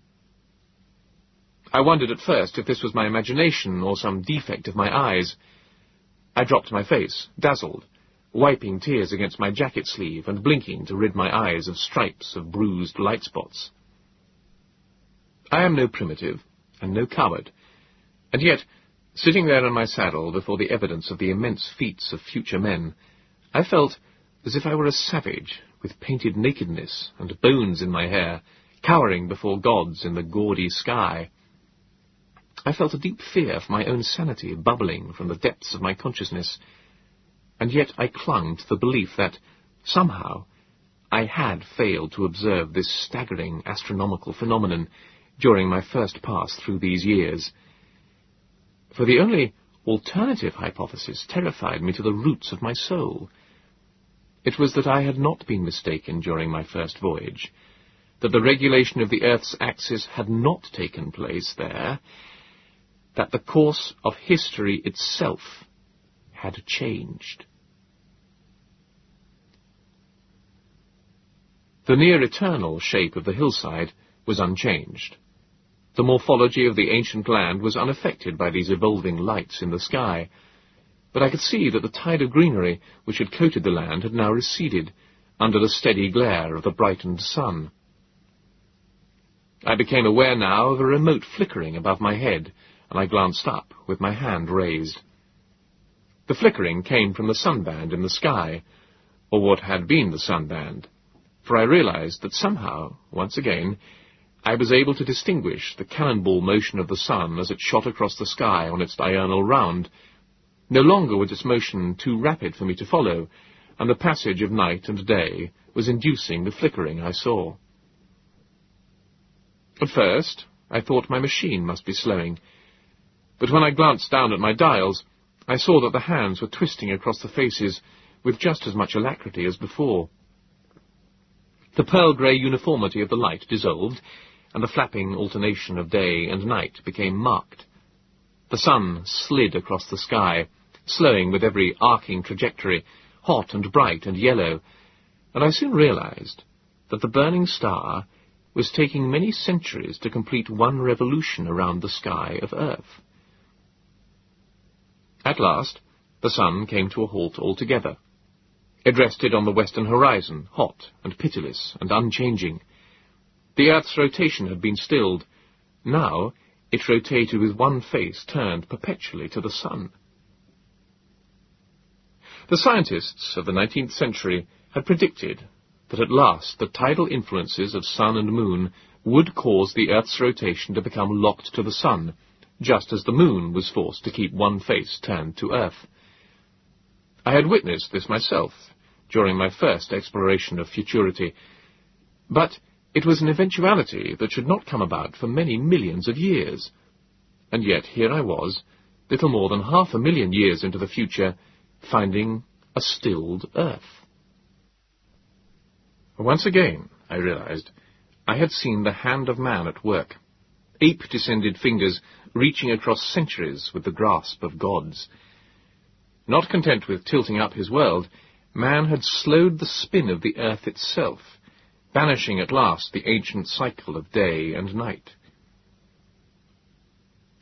I wondered at first if this was my imagination or some defect of my eyes. I dropped my face, dazzled, wiping tears against my jacket sleeve and blinking to rid my eyes of stripes of bruised light spots. I am no primitive, and no coward, and yet, sitting there in my saddle before the evidence of the immense feats of future men, I felt as if I were a savage, with painted nakedness and bones in my hair, cowering before gods in the gaudy sky. I felt a deep fear for my own sanity bubbling from the depths of my consciousness, and yet I clung to the belief that, somehow, I had failed to observe this staggering astronomical phenomenon during my first pass through these years. For the only alternative hypothesis terrified me to the roots of my soul, it was that I had not been mistaken during my first voyage, that the regulation of the Earth's axis had not taken place there, that the course of history itself had changed. The near-eternal shape of the hillside was unchanged. The morphology of the ancient land was unaffected by these evolving lights in the sky, but I could see that the tide of greenery which had coated the land had now receded under the steady glare of the brightened sun. I became aware now of a remote flickering above my head, and I glanced up with my hand raised. The flickering came from the sunband in the sky, or what had been the sunband, for I realized that somehow, once again, I was able to distinguish the cannonball motion of the sun as it shot across the sky on its diurnal round. No longer was its motion too rapid for me to follow, and the passage of night and day was inducing the flickering I saw. At first, I thought my machine must be slowing, but when I glanced down at my dials, I saw that the hands were twisting across the faces with just as much alacrity as before. The pearl-grey uniformity of the light dissolved, and the flapping alternation of day and night became marked. The sun slid across the sky, slowing with every arcing trajectory, hot and bright and yellow, and I soon realized that the burning star was taking many centuries to complete one revolution around the sky of Earth. At last, the sun came to a halt altogether. It rested on the western horizon, hot and pitiless and unchanging. The Earth's rotation had been stilled. Now it rotated with one face turned perpetually to the sun. The scientists of the nineteenth century had predicted that at last the tidal influences of sun and moon would cause the Earth's rotation to become locked to the sun, just as the moon was forced to keep one face turned to Earth. I had witnessed this myself during my first exploration of futurity, but it was an eventuality that should not come about for many millions of years. And yet here I was, little more than half a million years into the future, finding a stilled Earth. Once again, I realized, I had seen the hand of man at work, ape-descended fingers reaching across centuries with the grasp of gods. Not content with tilting up his world, man had slowed the spin of the earth itself, banishing at last the ancient cycle of day and night.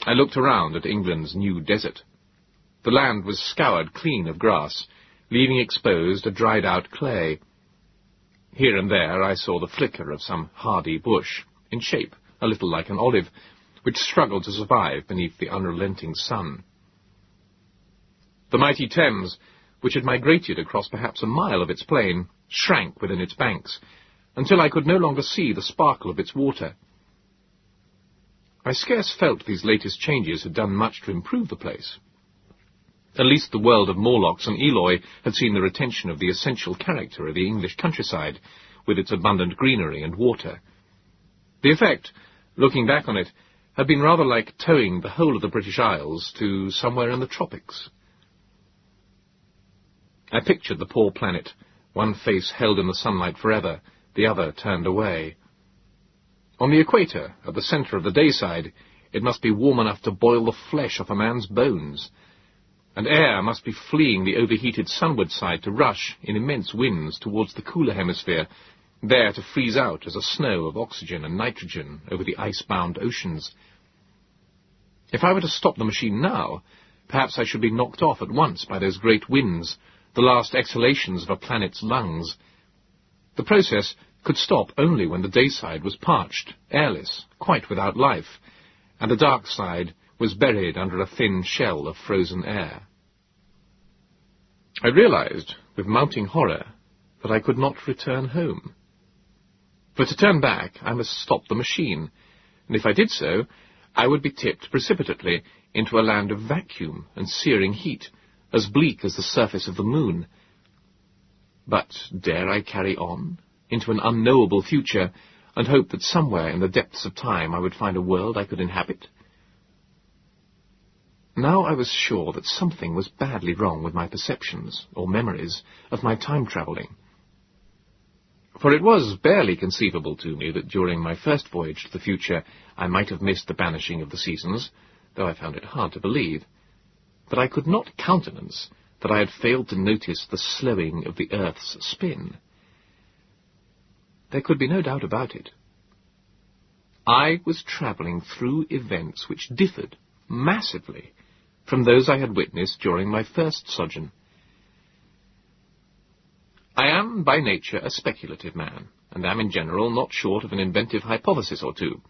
I looked around at England's new desert. The land was scoured clean of grass, leaving exposed a dried-out clay. Here and there I saw the flicker of some hardy bush, in shape a little like an olive, which struggled to survive beneath the unrelenting sun. The mighty Thames, which had migrated across perhaps a mile of its plain, shrank within its banks, until I could no longer see the sparkle of its water. I scarce felt these latest changes had done much to improve the place. At least the world of Morlocks and Eloi had seen the retention of the essential character of the English countryside, with its abundant greenery and water. The effect, looking back on it, had been rather like towing the whole of the British Isles to somewhere in the tropics. I pictured the poor planet, one face held in the sunlight forever, the other turned away. On the equator, at the centre of the dayside, it must be warm enough to boil the flesh off a man's bones, and air must be fleeing the overheated sunward side to rush, in immense winds, towards the cooler hemisphere, there to freeze out as a snow of oxygen and nitrogen over the ice-bound oceans. If I were to stop the machine now, perhaps I should be knocked off at once by those great winds, the last exhalations of a planet's lungs. The process could stop only when the day side was parched, airless, quite without life, and the dark side was buried under a thin shell of frozen air. I realized, with mounting horror, that I could not return home. For to turn back, I must stop the machine, and if I did so, I would be tipped precipitately into a land of vacuum and searing heat, as bleak as the surface of the moon. But dare I carry on, into an unknowable future, and hope that somewhere in the depths of time I would find a world I could inhabit? Now I was sure that something was badly wrong with my perceptions, or memories, of my time-travelling. For it was barely conceivable to me that during my first voyage to the future I might have missed the banishing of the seasons, though I found it hard to believe but I could not countenance that I had failed to notice the slowing of the earth's spin. There could be no doubt about it. I was travelling through events which differed massively from those I had witnessed during my first sojourn. I am by nature a speculative man, and am in general not short of an inventive hypothesis or two.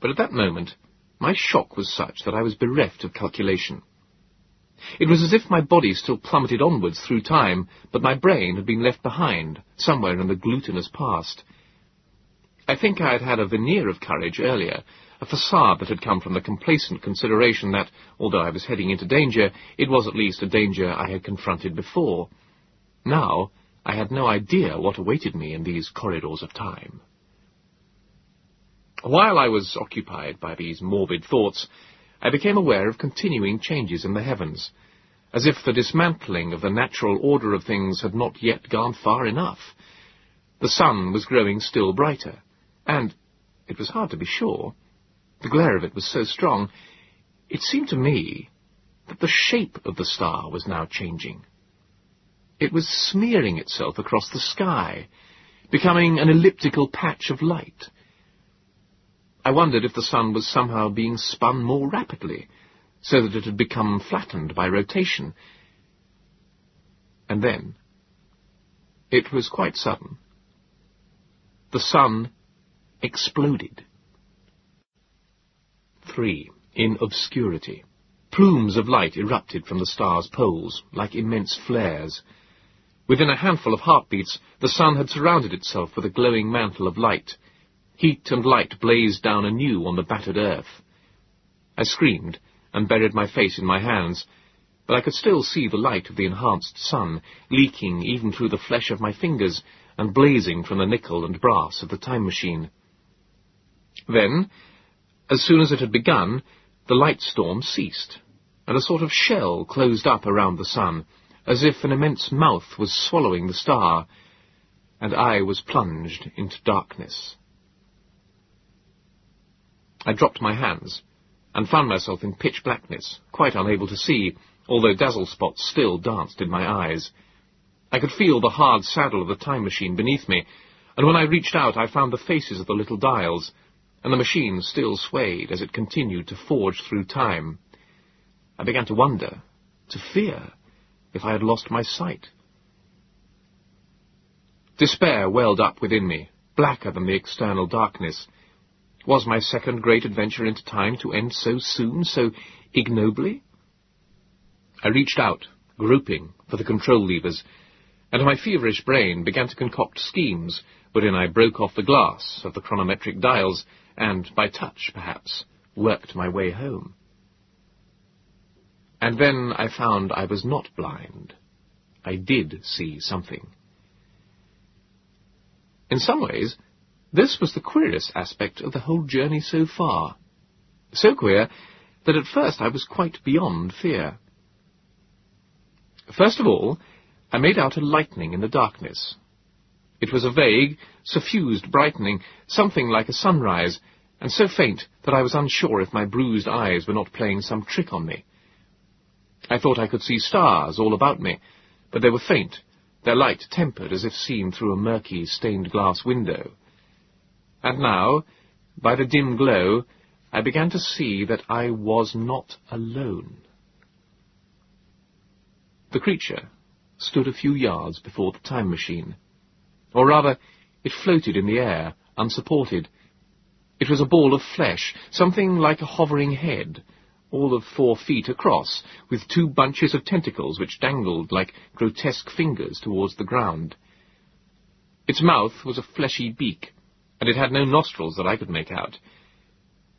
But at that moment my shock was such that I was bereft of calculation. It was as if my body still plummeted onwards through time, but my brain had been left behind, somewhere in the glutinous past. I think I had had a veneer of courage earlier, a facade that had come from the complacent consideration that, although I was heading into danger, it was at least a danger I had confronted before. Now, I had no idea what awaited me in these corridors of time. While I was occupied by these morbid thoughts, I became aware of continuing changes in the heavens, as if the dismantling of the natural order of things had not yet gone far enough. The sun was growing still brighter, and, it was hard to be sure, the glare of it was so strong, it seemed to me that the shape of the star was now changing. It was smearing itself across the sky, becoming an elliptical patch of light. I wondered if the sun was somehow being spun more rapidly, so that it had become flattened by rotation. And then, it was quite sudden, the sun exploded. 3. In obscurity. Plumes of light erupted from the star's poles, like immense flares. Within a handful of heartbeats, the sun had surrounded itself with a glowing mantle of light. Heat and light blazed down anew on the battered earth. I screamed and buried my face in my hands, but I could still see the light of the enhanced sun, leaking even through the flesh of my fingers and blazing from the nickel and brass of the time machine. Then, as soon as it had begun, the light storm ceased, and a sort of shell closed up around the sun, as if an immense mouth was swallowing the star, and I was plunged into darkness. I dropped my hands, and found myself in pitch blackness, quite unable to see, although dazzle spots still danced in my eyes. I could feel the hard saddle of the time machine beneath me, and when I reached out I found the faces of the little dials, and the machine still swayed as it continued to forge through time. I began to wonder, to fear, if I had lost my sight. Despair welled up within me, blacker than the external darkness. Was my second great adventure into time to end so soon, so ignobly? I reached out, groping for the control levers, and my feverish brain began to concoct schemes wherein I broke off the glass of the chronometric dials and, by touch perhaps, worked my way home. And then I found I was not blind. I did see something. In some ways, this was the queerest aspect of the whole journey so far. So queer that at first I was quite beyond fear. First of all, I made out a lightning in the darkness. It was a vague, suffused brightening, something like a sunrise, and so faint that I was unsure if my bruised eyes were not playing some trick on me. I thought I could see stars all about me, but they were faint, their light tempered as if seen through a murky stained glass window. And now, by the dim glow, I began to see that I was not alone. The creature stood a few yards before the time machine. Or rather, it floated in the air, unsupported. It was a ball of flesh, something like a hovering head, all of four feet across, with two bunches of tentacles which dangled like grotesque fingers towards the ground. Its mouth was a fleshy beak, and it had no nostrils that I could make out.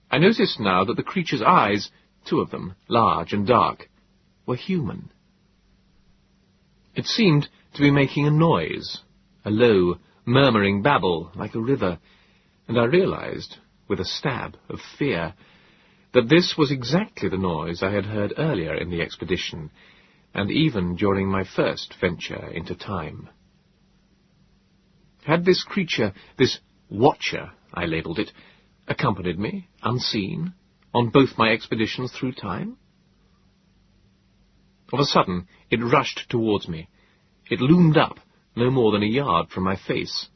I noticed now that the creature's eyes, two of them, large and dark, were human. It seemed to be making a noise, a low, murmuring babble like a river, and I realized, with a stab of fear, that this was exactly the noise I had heard earlier in the expedition, and even during my first venture into time. Had this creature, this watcher, I labelled it, accompanied me, unseen, on both my expeditions through time? Of a sudden, it rushed towards me. It loomed up, no more than a yard from my face.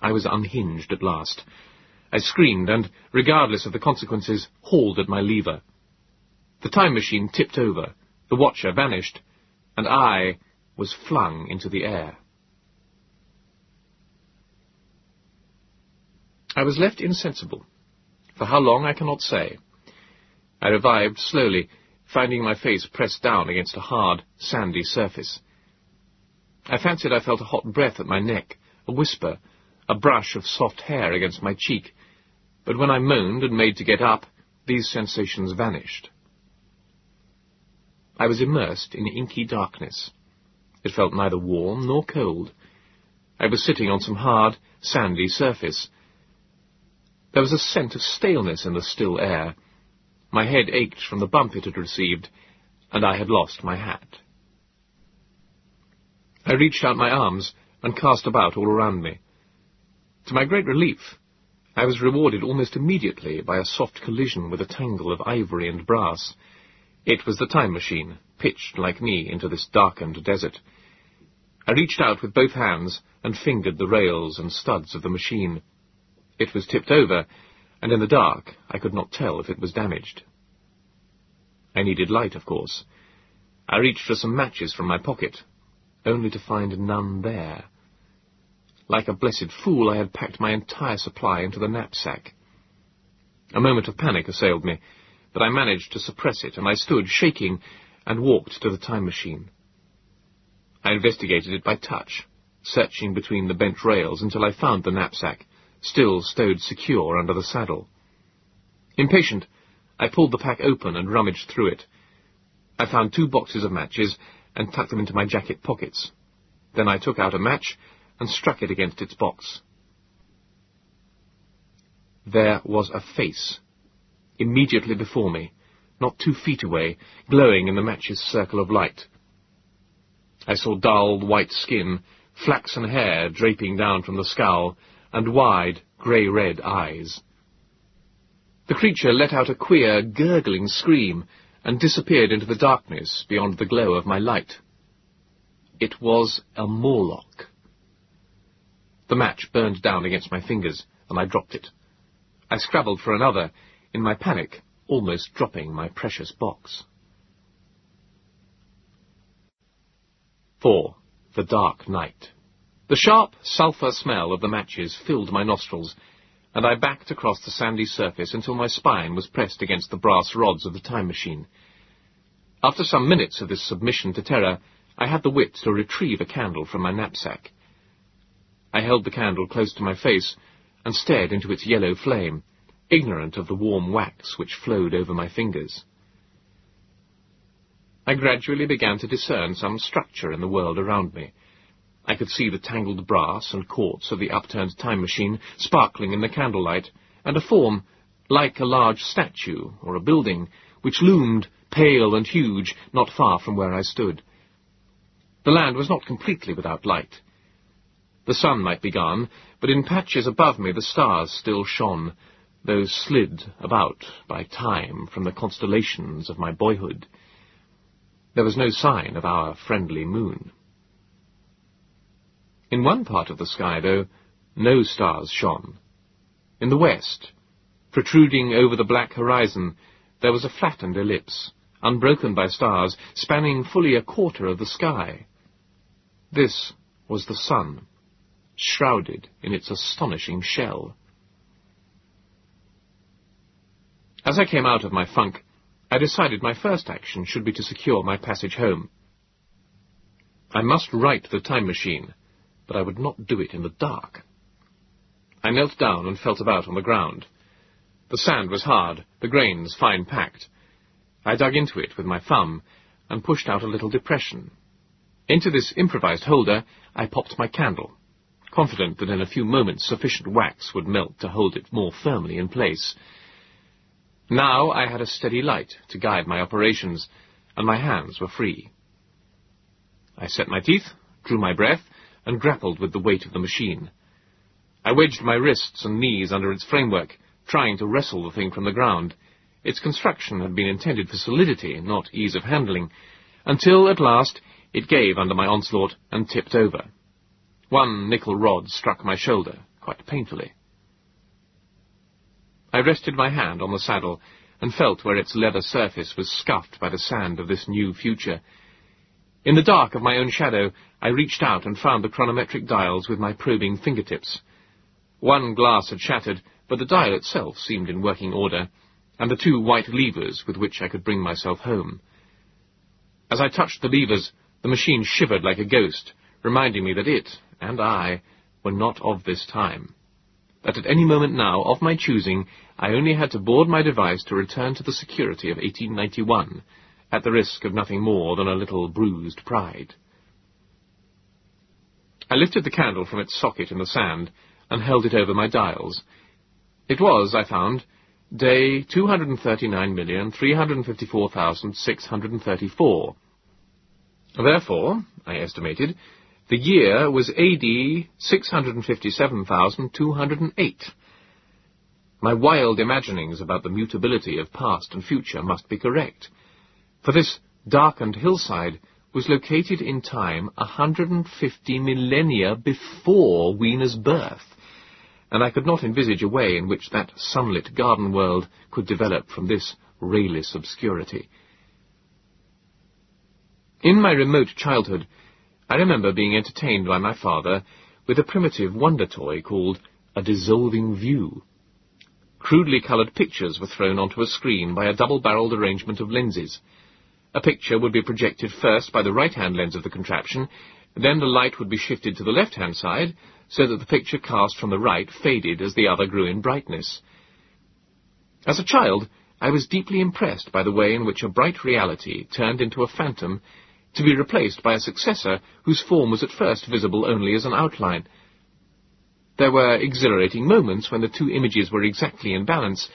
I was unhinged at last. I screamed and, regardless of the consequences, hauled at my lever. The time machine tipped over, the watcher vanished, and I was flung into the air. I was left insensible. For how long I cannot say. I revived slowly, finding my face pressed down against a hard, sandy surface. I fancied I felt a hot breath at my neck, a whisper, a brush of soft hair against my cheek, but when I moaned and made to get up, these sensations vanished. I was immersed in inky darkness. It felt neither warm nor cold. I was sitting on some hard, sandy surface. There was a scent of staleness in the still air. My head ached from the bump it had received, and I had lost my hat. I reached out my arms and cast about all around me. To my great relief, I was rewarded almost immediately by a soft collision with a tangle of ivory and brass. It was the time machine, pitched like me into this darkened desert. I reached out with both hands and fingered the rails and studs of the machine. It was tipped over, and in the dark I could not tell if it was damaged. I needed light, of course. I reached for some matches from my pocket, only to find none there. Like a blessed fool, I had packed my entire supply into the knapsack. A moment of panic assailed me, but I managed to suppress it, and I stood, shaking, and walked to the time machine. I investigated it by touch, searching between the bent rails until I found the knapsack, still stowed secure under the saddle. Impatient, I pulled the pack open and rummaged through it. I found two boxes of matches and tucked them into my jacket pockets. Then I took out a match and struck it against its box. There was a face, immediately before me, not two feet away, glowing in the match's circle of light. I saw dull white skin, flaxen hair draping down from the skull, and wide, grey-red eyes. The creature let out a queer, gurgling scream and disappeared into the darkness beyond the glow of my light. It was a Morlock. The match burned down against my fingers, and I dropped it. I scrabbled for another, in my panic, almost dropping my precious box. 4. The Dark Night. The sharp, sulphur smell of the matches filled my nostrils, and I backed across the sandy surface until my spine was pressed against the brass rods of the time machine. After some minutes of this submission to terror, I had the wit to retrieve a candle from my knapsack. I held the candle close to my face and stared into its yellow flame, ignorant of the warm wax which flowed over my fingers. I gradually began to discern some structure in the world around me. I could see the tangled brass and quartz of the upturned time machine sparkling in the candlelight, and a form, like a large statue or a building, which loomed, pale and huge, not far from where I stood. The land was not completely without light. The sun might be gone, but in patches above me the stars still shone, though slid about by time from the constellations of my boyhood. There was no sign of our friendly moon. In one part of the sky, though, no stars shone. In the west, protruding over the black horizon, there was a flattened ellipse, unbroken by stars, spanning fully a quarter of the sky. This was the sun shrouded in its astonishing shell. As I came out of my funk, I decided my first action should be to secure my passage home. I must right the time machine, but I would not do it in the dark. I knelt down and felt about on the ground. The sand was hard, the grains fine packed. I dug into it with my thumb and pushed out a little depression. Into this improvised holder I popped my candle confident that in a few moments sufficient wax would melt to hold it more firmly in place. Now I had a steady light to guide my operations, and my hands were free. I set my teeth, drew my breath, and grappled with the weight of the machine. I wedged my wrists and knees under its framework, trying to wrestle the thing from the ground. Its construction had been intended for solidity, not ease of handling, until, at last, it gave under my onslaught and tipped over. One nickel rod struck my shoulder, quite painfully. I rested my hand on the saddle and felt where its leather surface was scuffed by the sand of this new future. In the dark of my own shadow, I reached out and found the chronometric dials with my probing fingertips. One glass had shattered, but the dial itself seemed in working order, and the two white levers with which I could bring myself home. As I touched the levers, the machine shivered like a ghost, reminding me that it, and I, were not of this time. That at any moment now, of my choosing, I only had to board my device to return to the security of 1891, at the risk of nothing more than a little bruised pride. I lifted the candle from its socket in the sand and held it over my dials. It was, I found, day 239,354,634. Therefore, I estimated, the year was AD 657,208. My wild imaginings about the mutability of past and future must be correct, for this darkened hillside was located in time 150 millennia before Weena's birth, and I could not envisage a way in which that sunlit garden world could develop from this rayless obscurity. In my remote childhood, I remember being entertained by my father with a primitive wonder toy called a dissolving view. Crudely coloured pictures were thrown onto a screen by a double-barrelled arrangement of lenses. A picture would be projected first by the right-hand lens of the contraption, then the light would be shifted to the left-hand side, so that the picture cast from the right faded as the other grew in brightness. As a child, I was deeply impressed by the way in which a bright reality turned into a phantom, to be replaced by a successor whose form was at first visible only as an outline. There were exhilarating moments when the two images were exactly in balance,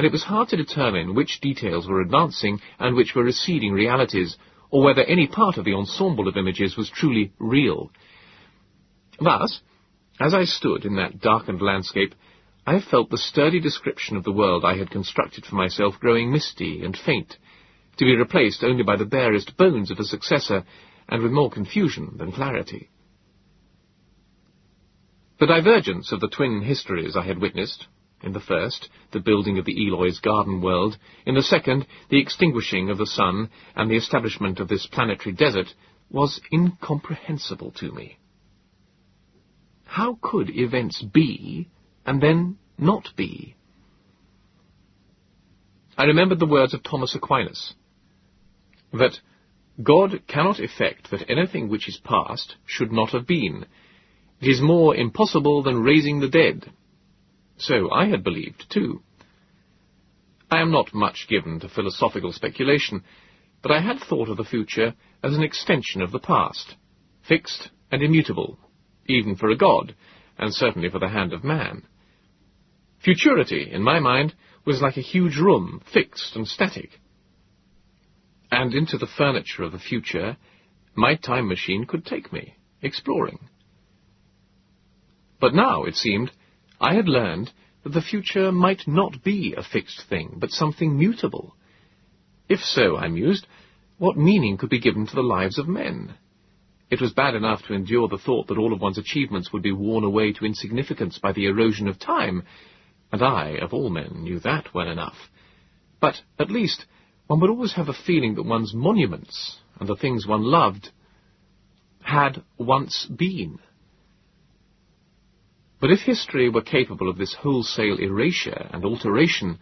and it was hard to determine which details were advancing and which were receding realities, or whether any part of the ensemble of images was truly real. Thus, as I stood in that darkened landscape, I felt the sturdy description of the world I had constructed for myself growing misty and faint, to be replaced only by the barest bones of a successor, and with more confusion than clarity. The divergence of the twin histories I had witnessed, in the first, the building of the Eloi's garden world. In the second, the extinguishing of the sun and the establishment of this planetary desert was incomprehensible to me. How could events be and then not be? I remembered the words of Thomas Aquinas, that God cannot effect that anything which is past should not have been. It is more impossible than raising the dead. So I had believed, too. I am not much given to philosophical speculation, but I had thought of the future as an extension of the past, fixed and immutable, even for a god, and certainly for the hand of man. Futurity, in my mind, was like a huge room, fixed and static. And into the furniture of the future, my time machine could take me, exploring. But now, it seemed, I had learned that the future might not be a fixed thing, but something mutable. If so, I mused, what meaning could be given to the lives of men? It was bad enough to endure the thought that all of one's achievements would be worn away to insignificance by the erosion of time, and I, of all men, knew that well enough. But, at least, one would always have a feeling that one's monuments, and the things one loved, had once been. But if history were capable of this wholesale erasure and alteration,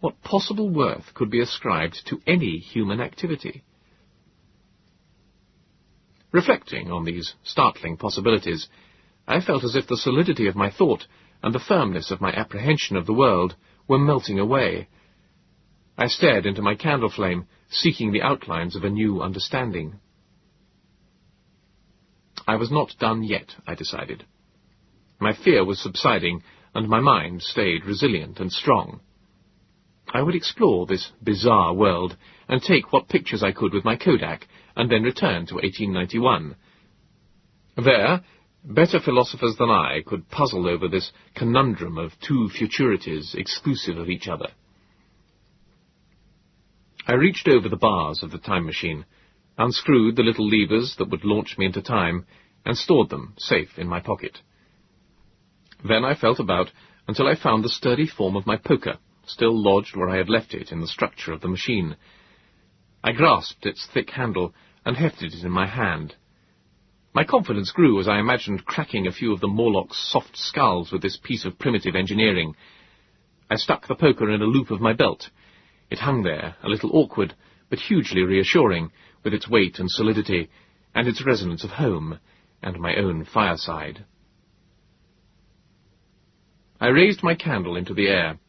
what possible worth could be ascribed to any human activity? Reflecting on these startling possibilities, I felt as if the solidity of my thought and the firmness of my apprehension of the world were melting away. I stared into my candle flame, seeking the outlines of a new understanding. I was not done yet, I decided. My fear was subsiding, and my mind stayed resilient and strong. I would explore this bizarre world, and take what pictures I could with my Kodak, and then return to 1891. There, better philosophers than I could puzzle over this conundrum of two futurities exclusive of each other. I reached over the bars of the time machine, unscrewed the little levers that would launch me into time, and stored them safe in my pocket. Then I felt about until I found the sturdy form of my poker, still lodged where I had left it in the structure of the machine. I grasped its thick handle and hefted it in my hand. My confidence grew as I imagined cracking a few of the Morlocks' soft skulls with this piece of primitive engineering. I stuck the poker in a loop of my belt. It hung there, a little awkward, but hugely reassuring, with its weight and solidity, and its resonance of home, and my own fireside. I raised my candle into the air.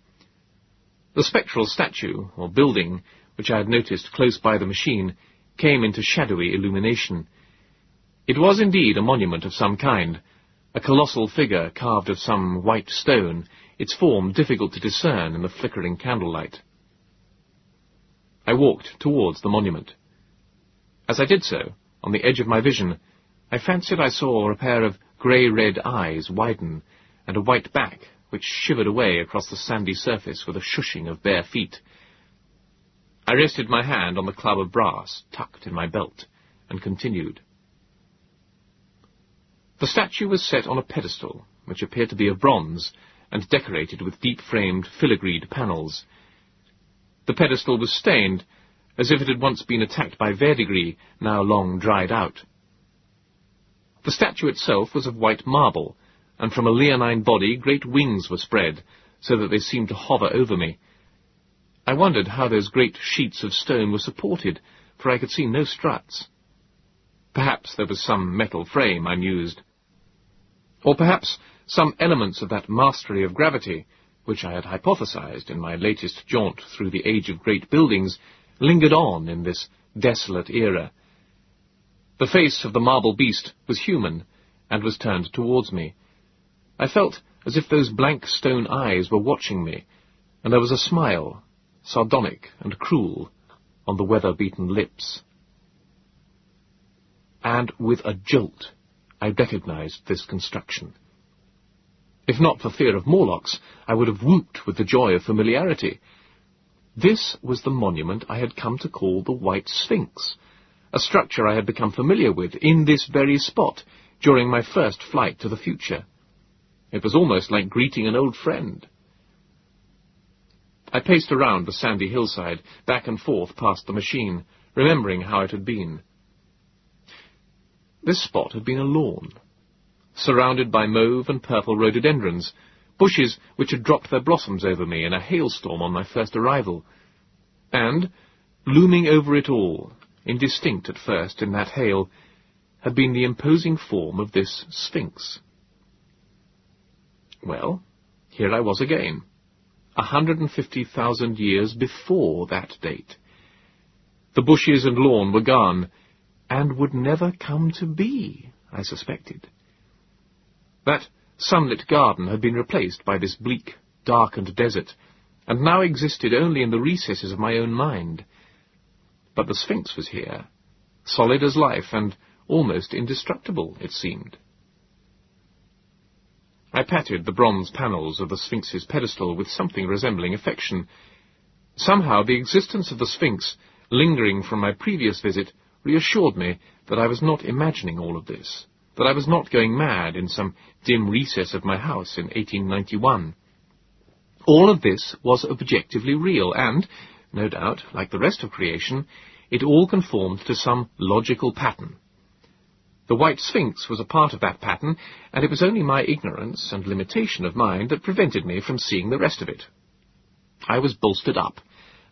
The spectral statue, or building, which I had noticed close by the machine, came into shadowy illumination. It was indeed a monument of some kind, a colossal figure carved of some white stone, its form difficult to discern in the flickering candlelight. I walked towards the monument. As I did so, on the edge of my vision, I fancied I saw a pair of grey-red eyes widen, and a white back which shivered away across the sandy surface with a shushing of bare feet. I rested my hand on the club of brass tucked in my belt, and continued. The statue was set on a pedestal, which appeared to be of bronze, and decorated with deep-framed filigreed panels. The pedestal was stained, as if it had once been attacked by verdigris, now long dried out. The statue itself was of white marble, and from a leonine body great wings were spread, so that they seemed to hover over me. I wondered how those great sheets of stone were supported, for I could see no struts. Perhaps there was some metal frame, I mused. Or perhaps some elements of that mastery of gravity, which I had hypothesized in my latest jaunt through the age of great buildings, lingered on in this desolate era. The face of the marble beast was human, and was turned towards me. I felt as if those blank stone eyes were watching me, and there was a smile, sardonic and cruel, on the weather-beaten lips. And with a jolt, I recognized this construction. If not for fear of Morlocks, I would have whooped with the joy of familiarity. This was the monument I had come to call the White Sphinx, a structure I had become familiar with in this very spot during my first flight to the future. It was almost like greeting an old friend. I paced around the sandy hillside, back and forth past the machine, remembering how it had been. This spot had been a lawn, surrounded by mauve and purple rhododendrons, bushes which had dropped their blossoms over me in a hailstorm on my first arrival. And, looming over it all, indistinct at first in that hail, had been the imposing form of this sphinx. Well, here I was again a hundred and fifty thousand years before that date. The bushes and lawn were gone, and would never come to be, I suspected. That sunlit garden had been replaced by this bleak, darkened desert, and now existed only in the recesses of my own mind. But the Sphinx was here, solid as life, and almost indestructible, it seemed. I patted the bronze panels of the Sphinx's pedestal with something resembling affection. Somehow the existence of the Sphinx, lingering from my previous visit, reassured me that I was not imagining all of this, that I was not going mad in some dim recess of my house in 1891. All of this was objectively real, and, no doubt, like the rest of creation, it all conformed to some logical pattern. The White Sphinx was a part of that pattern, and it was only my ignorance and limitation of mind that prevented me from seeing the rest of it. I was bolstered up,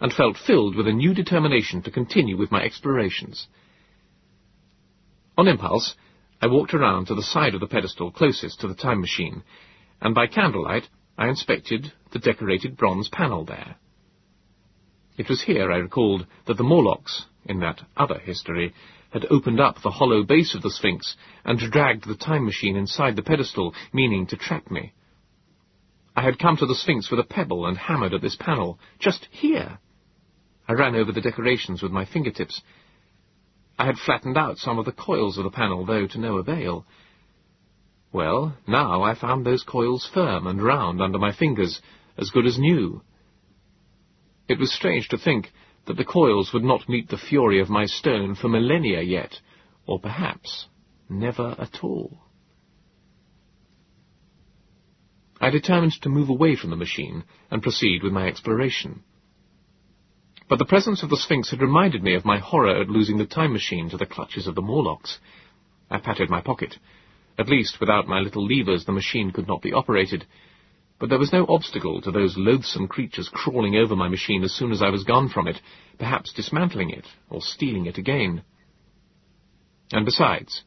and felt filled with a new determination to continue with my explorations. On impulse, I walked around to the side of the pedestal closest to the time machine, and by candlelight I inspected the decorated bronze panel there. It was here, I recalled, that the Morlocks, in that other history, had opened up the hollow base of the Sphinx and dragged the time machine inside the pedestal, meaning to trap me. I had come to the Sphinx with a pebble and hammered at this panel, just here. I ran over the decorations with my fingertips. I had flattened out some of the coils of the panel, though to no avail. Well, now I found those coils firm and round under my fingers, as good as new. It was strange to think that the coils would not meet the fury of my stone for millennia yet, or perhaps never at all. I determined to move away from the machine and proceed with my exploration. But the presence of the Sphinx had reminded me of my horror at losing the time machine to the clutches of the Morlocks. I patted my pocket. At least, without my little levers, the machine could not be operated. But there was no obstacle to those loathsome creatures crawling over my machine as soon as I was gone from it, perhaps dismantling it, or stealing it again. And besides,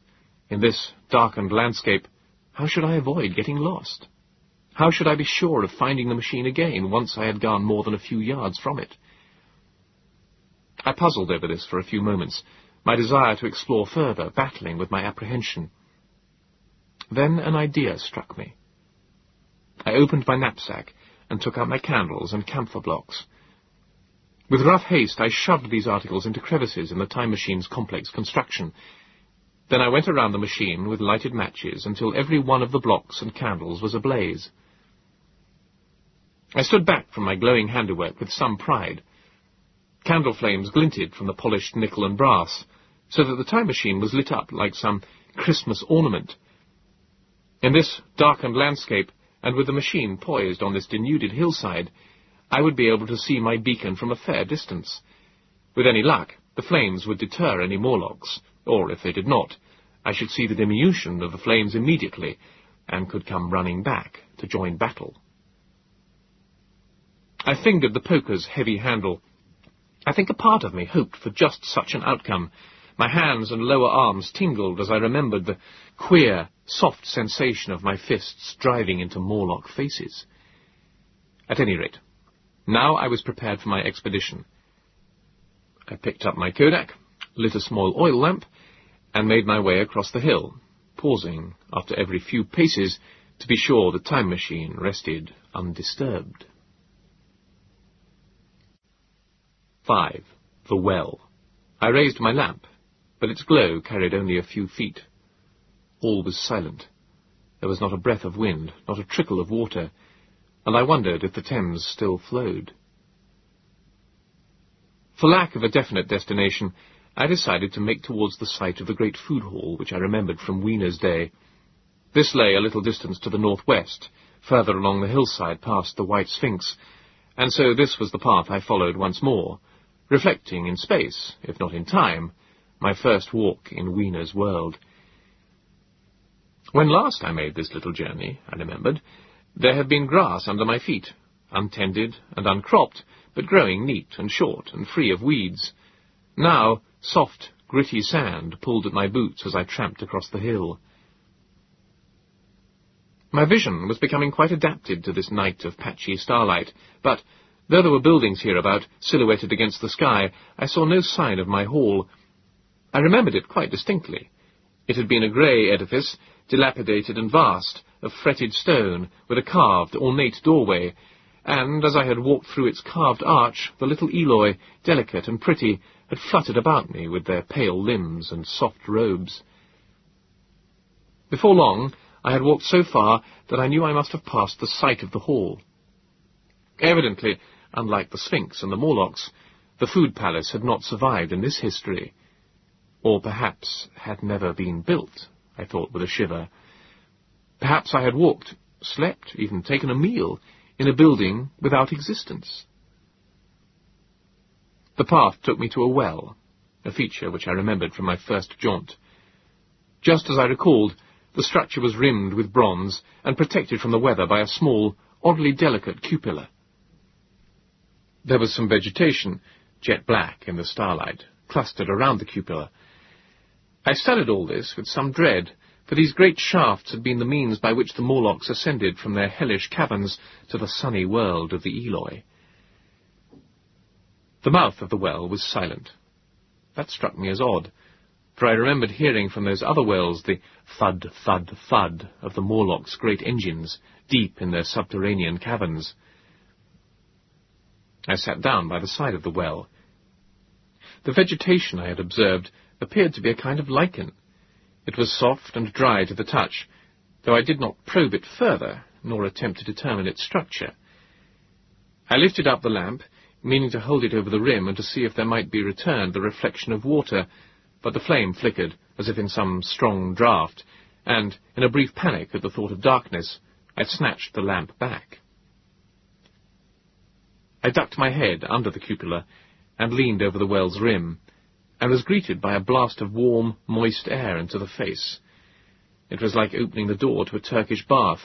in this darkened landscape, how should I avoid getting lost? How should I be sure of finding the machine again once I had gone more than a few yards from it? I puzzled over this for a few moments, my desire to explore further battling with my apprehension. Then an idea struck me. I opened my knapsack and took out my candles and camphor blocks. With rough haste I shoved these articles into crevices in the time machine's complex construction. Then I went around the machine with lighted matches until every one of the blocks and candles was ablaze. I stood back from my glowing handiwork with some pride. Candle flames glinted from the polished nickel and brass, so that the time machine was lit up like some Christmas ornament. In this darkened landscape, and with the machine poised on this denuded hillside, I would be able to see my beacon from a fair distance. With any luck, the flames would deter any Morlocks, or if they did not, I should see the diminution of the flames immediately, and could come running back to join battle. I fingered the poker's heavy handle. I think a part of me hoped for just such an outcome. My hands and lower arms tingled as I remembered the queer, soft sensation of my fists driving into Morlock faces. At any rate, now I was prepared for my expedition. I picked up my Kodak, lit a small oil lamp, and made my way across the hill, pausing after every few paces to be sure the time machine rested undisturbed. 5. The Well. I raised my lamp, but its glow carried only a few feet. All was silent. There was not a breath of wind, not a trickle of water, and I wondered if the Thames still flowed. For lack of a definite destination, I decided to make towards the site of the great food hall which I remembered from Weena's day. This lay a little distance to the northwest, further along the hillside past the White Sphinx, and so this was the path I followed once more, reflecting in space, if not in time, my first walk in Weena's world. When last I made this little journey, I remembered, there had been grass under my feet, untended and uncropped, but growing neat and short and free of weeds. Now, soft, gritty sand pulled at my boots as I tramped across the hill. My vision was becoming quite adapted to this night of patchy starlight, but Though there were buildings hereabout, silhouetted against the sky, I saw no sign of my hall. I remembered it quite distinctly. It had been a grey edifice, dilapidated and vast, of fretted stone, with a carved, ornate doorway, and as I had walked through its carved arch, the little Eloi, delicate and pretty, had fluttered about me with their pale limbs and soft robes. Before long, I had walked so far that I knew I must have passed the site of the hall. Evidently, Unlike the Sphinx and the Morlocks, the food palace had not survived in this history. Or perhaps had never been built, I thought with a shiver. Perhaps I had walked, slept, even taken a meal, in a building without existence. The path took me to a well, a feature which I remembered from my first jaunt. Just as I recalled, the structure was rimmed with bronze and protected from the weather by a small, oddly delicate cupola. There was some vegetation, jet black in the starlight, clustered around the cupola. I studied all this with some dread, for these great shafts had been the means by which the Morlocks ascended from their hellish caverns to the sunny world of the Eloi. The mouth of the well was silent. That struck me as odd, for I remembered hearing from those other wells the thud, thud, thud of the Morlocks' great engines, deep in their subterranean caverns. I sat down by the side of the well. The vegetation I had observed appeared to be a kind of lichen. It was soft and dry to the touch, though I did not probe it further, nor attempt to determine its structure. I lifted up the lamp, meaning to hold it over the rim and to see if there might be returned the reflection of water, but the flame flickered as if in some strong draught, and, in a brief panic at the thought of darkness, I snatched the lamp back. I ducked my head under the cupola and leaned over the well's rim, and was greeted by a blast of warm, moist air into the face. It was like opening the door to a Turkish bath,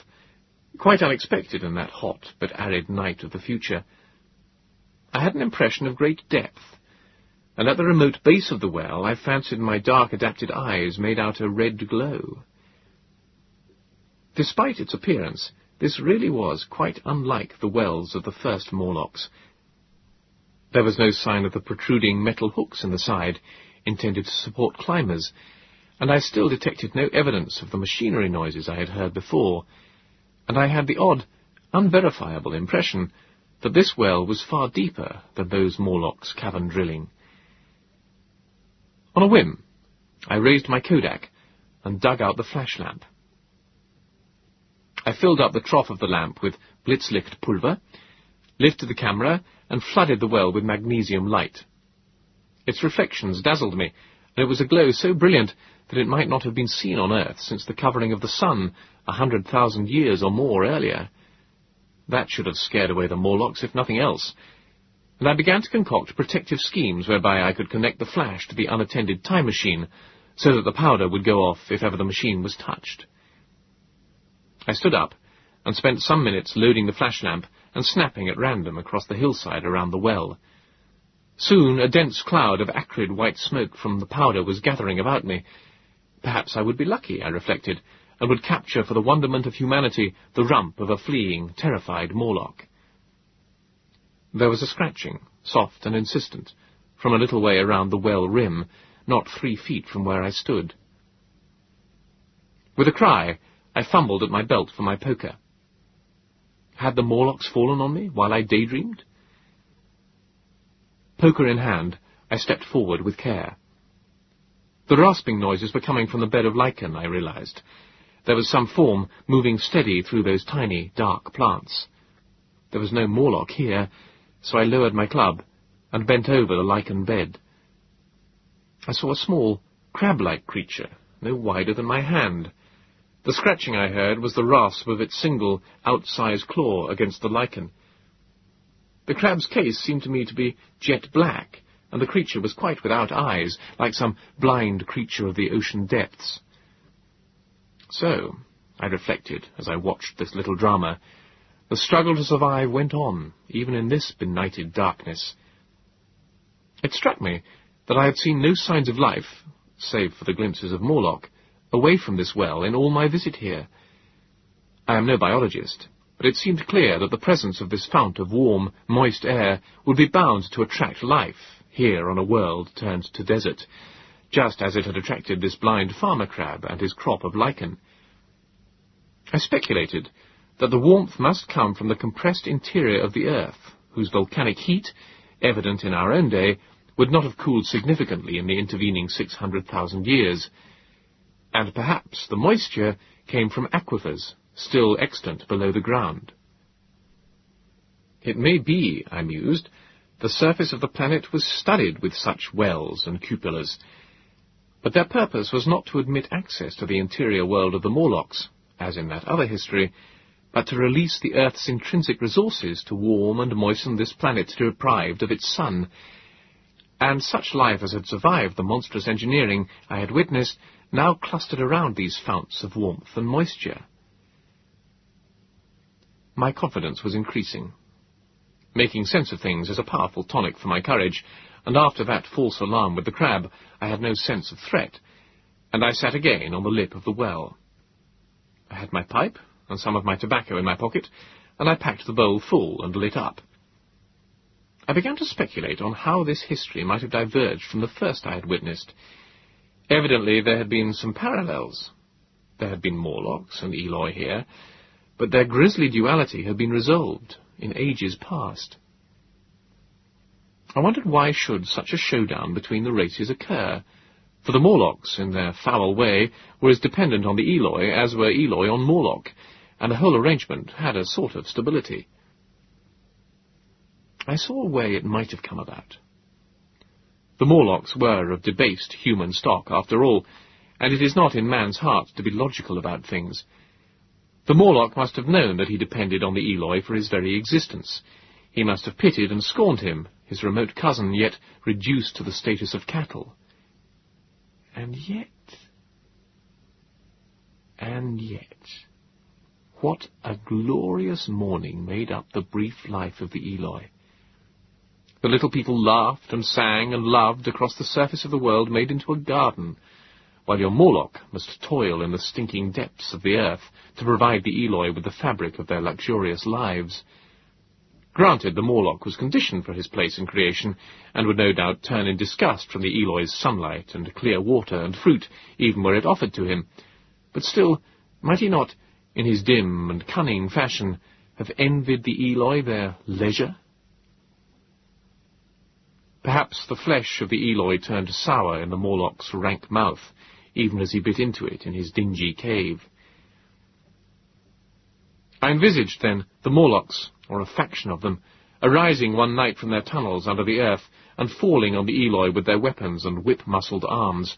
Quite unexpected in that hot but arid night of the future. I had an impression of great depth, and at the remote base of the well I fancied my dark adapted eyes made out a red glow. Despite its appearance, this really was quite unlike the wells of the first Morlocks. There was no sign of the protruding metal hooks in the side, intended to support climbers, and I still detected no evidence of the machinery noises I had heard before, and I had the odd, unverifiable impression that this well was far deeper than those Morlocks' cavern drilling. On a whim, I raised my Kodak and dug out the flash lamp. I filled up the trough of the lamp with Blitzlicht pulver, lifted the camera, and flooded the well with magnesium light. Its reflections dazzled me, and it was a glow so brilliant that it might not have been seen on Earth since the covering of the sun a hundred thousand years or more earlier. That should have scared away the Morlocks, if nothing else, and I began to concoct protective schemes whereby I could connect the flash to the unattended time machine, so that the powder would go off if ever the machine was touched. I stood up and spent some minutes loading the flash lamp and snapping at random across the hillside around the well. Soon a dense cloud of acrid white smoke from the powder was gathering about me. Perhaps I would be lucky, I reflected, and would capture for the wonderment of humanity the rump of a fleeing, terrified Morlock. There was a scratching, soft and insistent, from a little way around the well rim, not three feet from where I stood. With a cry, I fumbled at my belt for my poker. Had the Morlocks fallen on me while I daydreamed? Poker in hand, I stepped forward with care. The rasping noises were coming from the bed of lichen, I realized. There was some form moving steady through those tiny, dark plants. There was no Morlock here, so I lowered my club and bent over the lichen bed. I saw a small, crab-like creature, no wider than my hand. The scratching I heard was the rasp of its single, outsized claw against the lichen. The crab's case seemed to me to be jet black, and the creature was quite without eyes, like some blind creature of the ocean depths. So, I reflected as I watched this little drama, the struggle to survive went on, even in this benighted darkness. It struck me that I had seen no signs of life, save for the glimpses of Morlock, away from this well in all my visit here. I am no biologist, but it seemed clear that the presence of this fount of warm, moist air would be bound to attract life here on a world turned to desert, just as it had attracted this blind farmer crab and his crop of lichen. I speculated that the warmth must come from the compressed interior of the earth, whose volcanic heat, evident in our own day, would not have cooled significantly in the intervening 600,000 years and perhaps the moisture came from aquifers still extant below the ground. It may be, I mused, the surface of the planet was studded with such wells and cupolas, but their purpose was not to admit access to the interior world of the Morlocks, as in that other history, but to release the Earth's intrinsic resources to warm and moisten this planet deprived of its sun. And such life as had survived the monstrous engineering I had witnessed now clustered around these founts of warmth and moisture. My confidence was increasing. Making sense of things is a powerful tonic for my courage, and after that false alarm with the crab, I had no sense of threat, and I sat again on the lip of the well. I had my pipe and some of my tobacco in my pocket, and I packed the bowl full and lit up. I began to speculate on how this history might have diverged from the first I had witnessed, Evidently there had been some parallels. There had been Morlocks and Eloi here, but their grisly duality had been resolved in ages past. I wondered why should such a showdown between the races occur, for the Morlocks, in their foul way, were as dependent on the Eloi as were Eloi on Morlock, and the whole arrangement had a sort of stability. I saw a way it might have come about. The Morlocks were of debased human stock, after all, and it is not in man's heart to be logical about things. The Morlock must have known that he depended on the Eloi for his very existence. He must have pitied and scorned him, his remote cousin, yet reduced to the status of cattle. And yet... And yet... What a glorious morning made up the brief life of the Eloi. The little people laughed and sang and loved across the surface of the world made into a garden, while your Morlock must toil in the stinking depths of the earth to provide the Eloi with the fabric of their luxurious lives. Granted, the Morlock was conditioned for his place in creation, and would no doubt turn in disgust from the Eloi's sunlight and clear water and fruit, even were it offered to him. But still, might he not, in his dim and cunning fashion, have envied the Eloi their leisure? Perhaps the flesh of the Eloi turned sour in the Morlock's rank mouth, even as he bit into it in his dingy cave. I envisaged, then, the Morlocks, or a faction of them, arising one night from their tunnels under the earth and falling on the Eloi with their weapons and whip-muscled arms.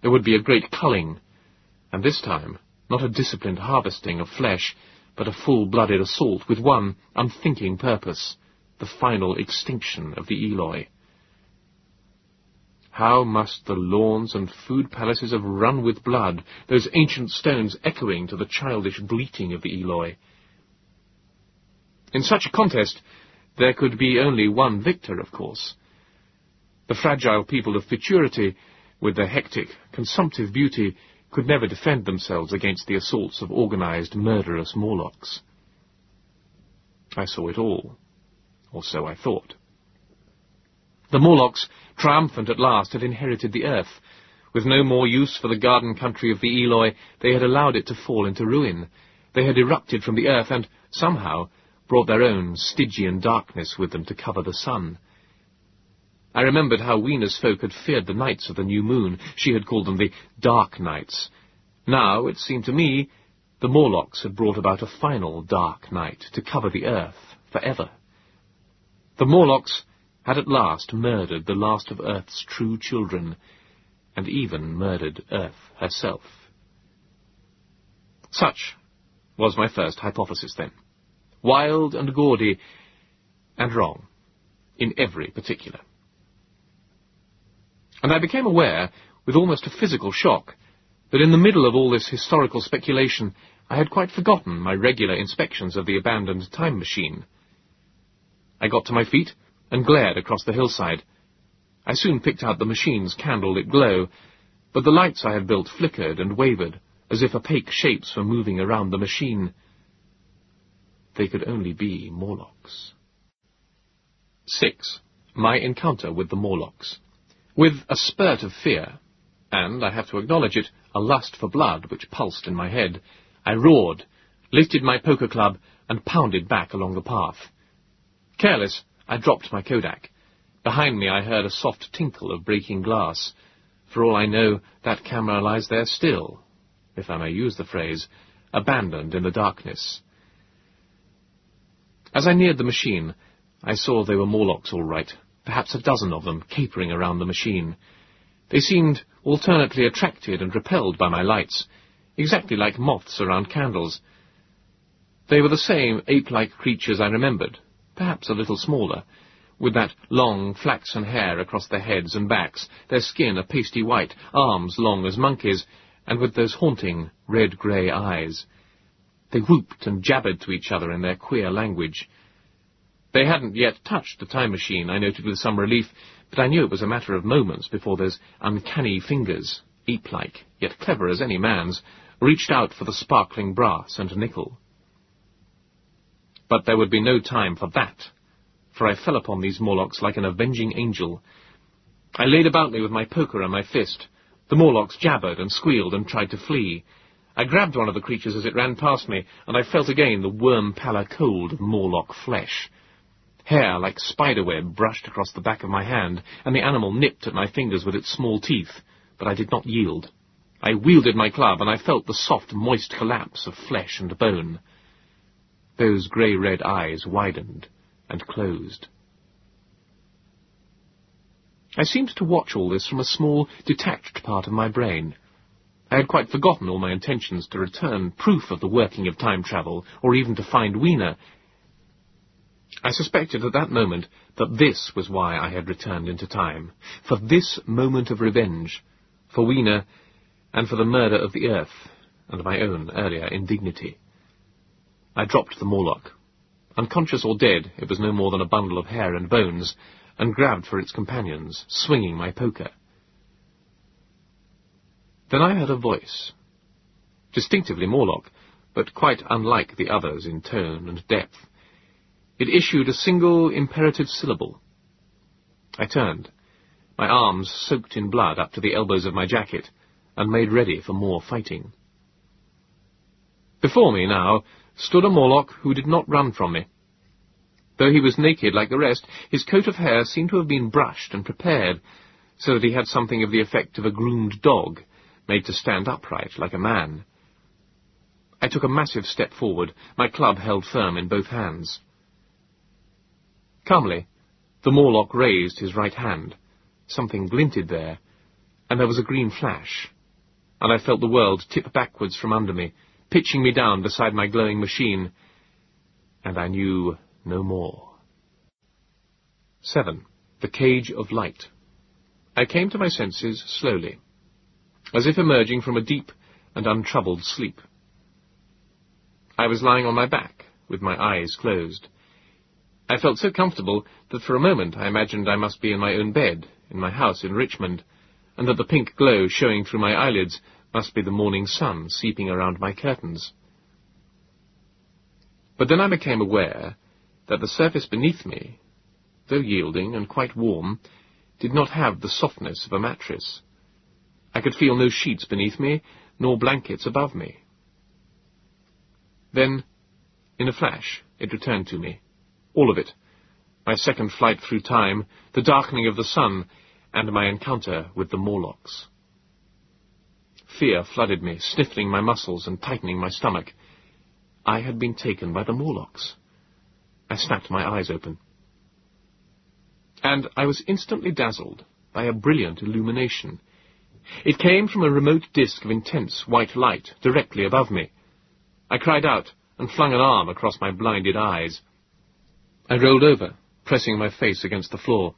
There would be a great culling, and this time not a disciplined harvesting of flesh, but a full-blooded assault with one unthinking purpose, the final extinction of the Eloi. How must the lawns and food palaces have run with blood, those ancient stones echoing to the childish bleating of the Eloi? In such a contest, there could be only one victor, of course. The fragile people of futurity, with their hectic, consumptive beauty, could never defend themselves against the assaults of organized, murderous Morlocks. I saw it all, or so I thought. The Morlocks, triumphant at last, had inherited the earth. With no more use for the garden country of the Eloi, they had allowed it to fall into ruin. They had erupted from the earth and, somehow, brought their own Stygian darkness with them to cover the sun. I remembered how Weena's folk had feared the nights of the new moon. She had called them the dark nights. Now, it seemed to me, the Morlocks had brought about a final dark night to cover the earth forever. The Morlocks had at last murdered the last of Earth's true children, and even murdered Earth herself. Such was my first hypothesis, then. Wild and gaudy, and wrong, in every particular. And I became aware, with almost a physical shock, that in the middle of all this historical speculation, I had quite forgotten my regular inspections of the abandoned time machine. I got to my feet and glared across the hillside. I soon picked out the machine's candlelit glow, but the lights I had built flickered and wavered, as if opaque shapes were moving around the machine. They could only be Morlocks. 6. My encounter with the Morlocks. With a spurt of fear, and, I have to acknowledge it, a lust for blood which pulsed in my head, I roared, lifted my poker club, and pounded back along the path. Careless, I dropped my Kodak. Behind me I heard a soft tinkle of breaking glass. For all I know, that camera lies there still, if I may use the phrase, abandoned in the darkness. As I neared the machine, I saw they were Morlocks all right, perhaps a dozen of them, capering around the machine. They seemed alternately attracted and repelled by my lights, exactly like moths around candles. They were the same ape-like creatures I remembered, perhaps a little smaller, with that long flaxen hair across their heads and backs, their skin a pasty white, arms long as monkeys, and with those haunting red-grey eyes. They whooped and jabbered to each other in their queer language. They hadn't yet touched the time machine, I noted with some relief, but I knew it was a matter of moments before those uncanny fingers, ape-like, yet clever as any man's, reached out for the sparkling brass and nickel. But there would be no time for that, for I fell upon these Morlocks like an avenging angel. I laid about me with my poker and my fist. The Morlocks jabbered and squealed and tried to flee. I grabbed one of the creatures as it ran past me, and I felt again the worm-pallor cold of Morlock flesh. Hair like spiderweb brushed across the back of my hand, and the animal nipped at my fingers with its small teeth, but I did not yield. I wielded my club, and I felt the soft, moist collapse of flesh and bone. Those grey-red eyes widened and closed. I seemed to watch all this from a small, detached part of my brain. I had quite forgotten all my intentions to return proof of the working of time travel, or even to find Weena. I suspected at that moment that this was why I had returned into time, for this moment of revenge, for Weena, and for the murder of the earth, and my own earlier indignity. I dropped the Morlock. Unconscious or dead, it was no more than a bundle of hair and bones, and grabbed for its companions, swinging my poker. Then I heard a voice. Distinctively Morlock, but quite unlike the others in tone and depth. It issued a single imperative syllable. I turned, my arms soaked in blood up to the elbows of my jacket, and made ready for more fighting. Before me now stood a Morlock who did not run from me. Though he was naked like the rest, his coat of hair seemed to have been brushed and prepared, so that he had something of the effect of a groomed dog, made to stand upright like a man. I took a massive step forward, my club held firm in both hands. Calmly, the Morlock raised his right hand. Something glinted there, and there was a green flash, and I felt the world tip backwards from under me, pitching me down beside my glowing machine, and I knew no more. 7. The Cage of Light. I came to my senses slowly, as if emerging from a deep and untroubled sleep. I was lying on my back, with my eyes closed. I felt so comfortable that for a moment I imagined I must be in my own bed, in my house in Richmond, and that the pink glow showing through my eyelids must be the morning sun seeping around my curtains. But then I became aware that the surface beneath me, though yielding and quite warm, did not have the softness of a mattress. I could feel no sheets beneath me, nor blankets above me. Then, in a flash, it returned to me. All of it. My second flight through time, the darkening of the sun, and my encounter with the Morlocks. Fear flooded me, stiffening my muscles and tightening my stomach. I had been taken by the Morlocks. I snapped my eyes open. And I was instantly dazzled by a brilliant illumination. It came from a remote disk of intense white light directly above me. I cried out and flung an arm across my blinded eyes. I rolled over, pressing my face against the floor.